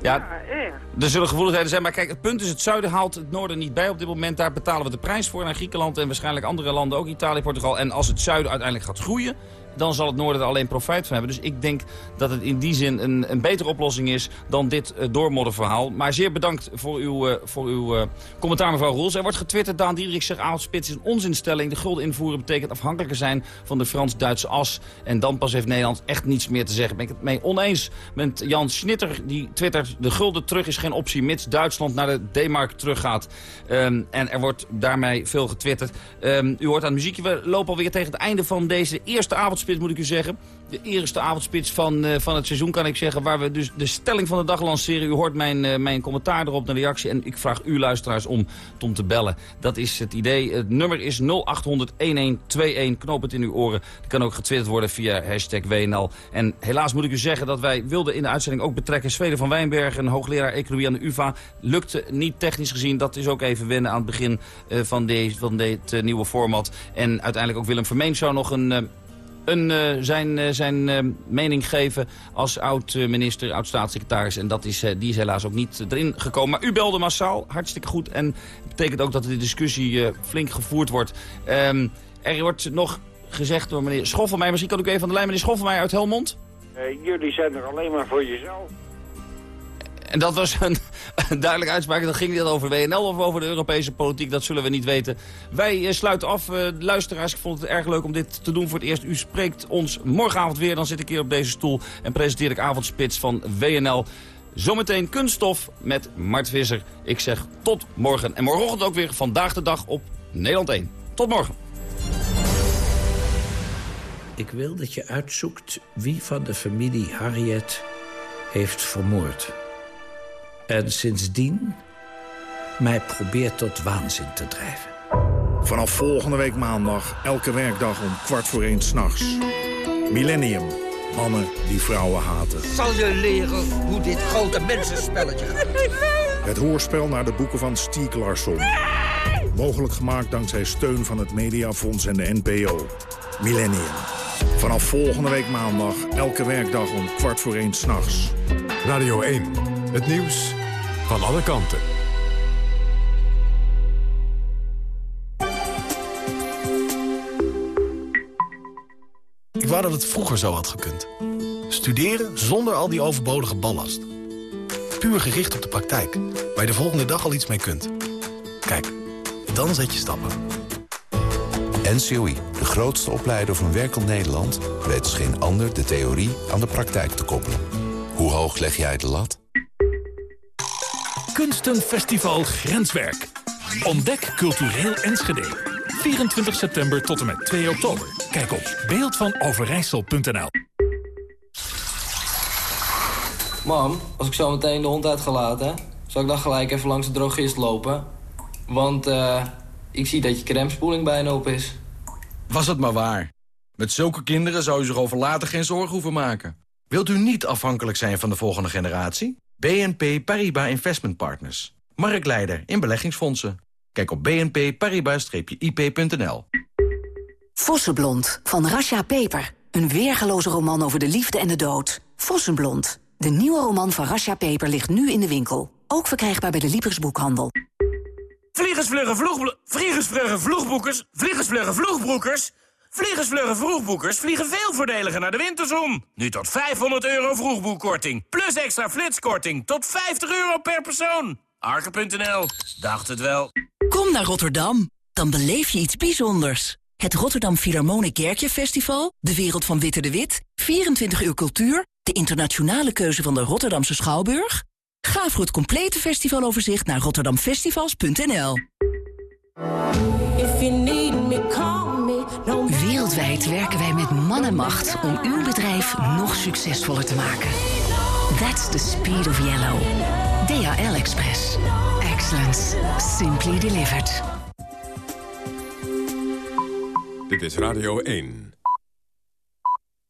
Ja, Ja, echt. Er zullen gevoeligheden zijn, maar kijk, het punt is... het zuiden haalt het noorden niet bij op dit moment. Daar betalen we de prijs voor naar Griekenland en waarschijnlijk andere landen, ook Italië, Portugal. En als het zuiden uiteindelijk gaat groeien, dan zal het noorden er alleen profijt van hebben. Dus ik denk dat het in die zin een, een betere oplossing is dan dit uh, doormodderverhaal. Maar zeer bedankt voor uw, uh, voor uw uh, commentaar, mevrouw Roels. Er wordt getwitterd, Daan Diederik zegt, avondspits is een onzinstelling. De gulden invoeren betekent afhankelijker zijn van de Frans-Duitse as. En dan pas heeft Nederland echt niets meer te zeggen. Ben ik het mee oneens met Jan Schnitter, die twittert... de gulden terug is geen optie, mits Duitsland naar de D-mark teruggaat. Um, en er wordt daarmee veel getwitterd. Um, u hoort aan het muziekje, we lopen alweer tegen het einde van deze eerste avondspits moet ik u zeggen. De eerste avondspits van, uh, van het seizoen kan ik zeggen. Waar we dus de stelling van de dag lanceren. U hoort mijn, uh, mijn commentaar erop, de reactie. En ik vraag u luisteraars om, om te bellen. Dat is het idee. Het nummer is 0800-1121. Knoop het in uw oren. Dat kan ook getwitterd worden via hashtag WNL. En helaas moet ik u zeggen dat wij wilden in de uitzending ook betrekken. Zweden van Wijnbergen, hoogleraar economie aan de UvA. Lukte niet technisch gezien. Dat is ook even wennen aan het begin uh, van, deze, van dit nieuwe format. En uiteindelijk ook Willem Vermeen zou nog een een, uh, zijn, uh, zijn uh, mening geven als oud-minister, oud-staatssecretaris. En dat is, die is helaas ook niet erin gekomen. Maar u belde massaal, hartstikke goed. En dat betekent ook dat de discussie flink gevoerd wordt. Um, er wordt nog gezegd door meneer Schoffelmeijer. Misschien kan ik even van de lijn, meneer Schoffelmeijer uit Helmond. jullie zijn er alleen maar voor jezelf. En dat was een, een duidelijke uitspraak. Dan ging het over WNL of over de Europese politiek. Dat zullen we niet weten. Wij uh, sluiten af. Uh, luisteraars, ik vond het erg leuk om dit te doen voor het eerst. U spreekt ons morgenavond weer. Dan zit ik hier op deze stoel en presenteer ik avondspits van WNL. Zometeen kunststof met Mart Visser. Ik zeg tot morgen. En morgenochtend ook weer vandaag de dag op Nederland 1. Tot morgen. Ik wil dat je uitzoekt wie van de familie Harriet heeft vermoord. En sindsdien mij probeert tot waanzin te drijven. Vanaf volgende week maandag, elke werkdag om kwart voor één s'nachts. Millennium. Mannen die vrouwen haten. Zal je leren hoe dit grote mensenspelletje gaat? Het hoorspel naar de boeken van Stieg Larsson. Nee! Mogelijk gemaakt dankzij steun van het Mediafonds en de NPO. Millennium. Vanaf volgende week maandag, elke werkdag om kwart voor één s'nachts. Radio 1. Het nieuws van alle kanten. Ik wou dat het vroeger zo had gekund. Studeren zonder al die overbodige ballast. Puur gericht op de praktijk, waar je de volgende dag al iets mee kunt. Kijk, dan zet je stappen. NCOI, de grootste opleider van werkend Nederland... weet als geen ander de theorie aan de praktijk te koppelen. Hoe hoog leg jij de lat? Kunstenfestival Grenswerk. Ontdek cultureel Enschede. 24 september tot en met 2 oktober. Kijk op beeldvanoverijssel.nl Mam, als ik zo meteen de hond uitgelaten, zal ik dan gelijk even langs de drogist lopen? Want uh, ik zie dat je crèmespoeling bijna op is. Was het maar waar. Met zulke kinderen zou u zich over later geen zorgen hoeven maken. Wilt u niet afhankelijk zijn van de volgende generatie? BNP Paribas Investment Partners. Marktleider in beleggingsfondsen. Kijk op bnp-paribas-ip.nl. Vossenblond van Rasha Peper. Een weergeloze roman over de liefde en de dood. Vossenblond. De nieuwe roman van Rasha Peper ligt nu in de winkel. Ook verkrijgbaar bij de Libris Boekhandel. Vliegensvluggen vloeg... Vliegensvluggen vloegboekers... Vloegbroekers... Vliegensvluggen vroegboekers vliegen veel voordeliger naar de winterzon. Nu tot 500 euro vroegboekkorting. Plus extra flitskorting tot 50 euro per persoon. Arke.nl. Dacht het wel. Kom naar Rotterdam. Dan beleef je iets bijzonders. Het Rotterdam Philharmonic Kerkje Festival, de wereld van Witte de Wit, 24 uur cultuur, de internationale keuze van de Rotterdamse Schouwburg. Ga voor het complete festivaloverzicht naar rotterdamfestivals.nl. Wereldwijd werken wij met man en macht om uw bedrijf nog succesvoller te maken. That's the speed of yellow. DHL Express. Excellence. Simply delivered. Dit is Radio 1.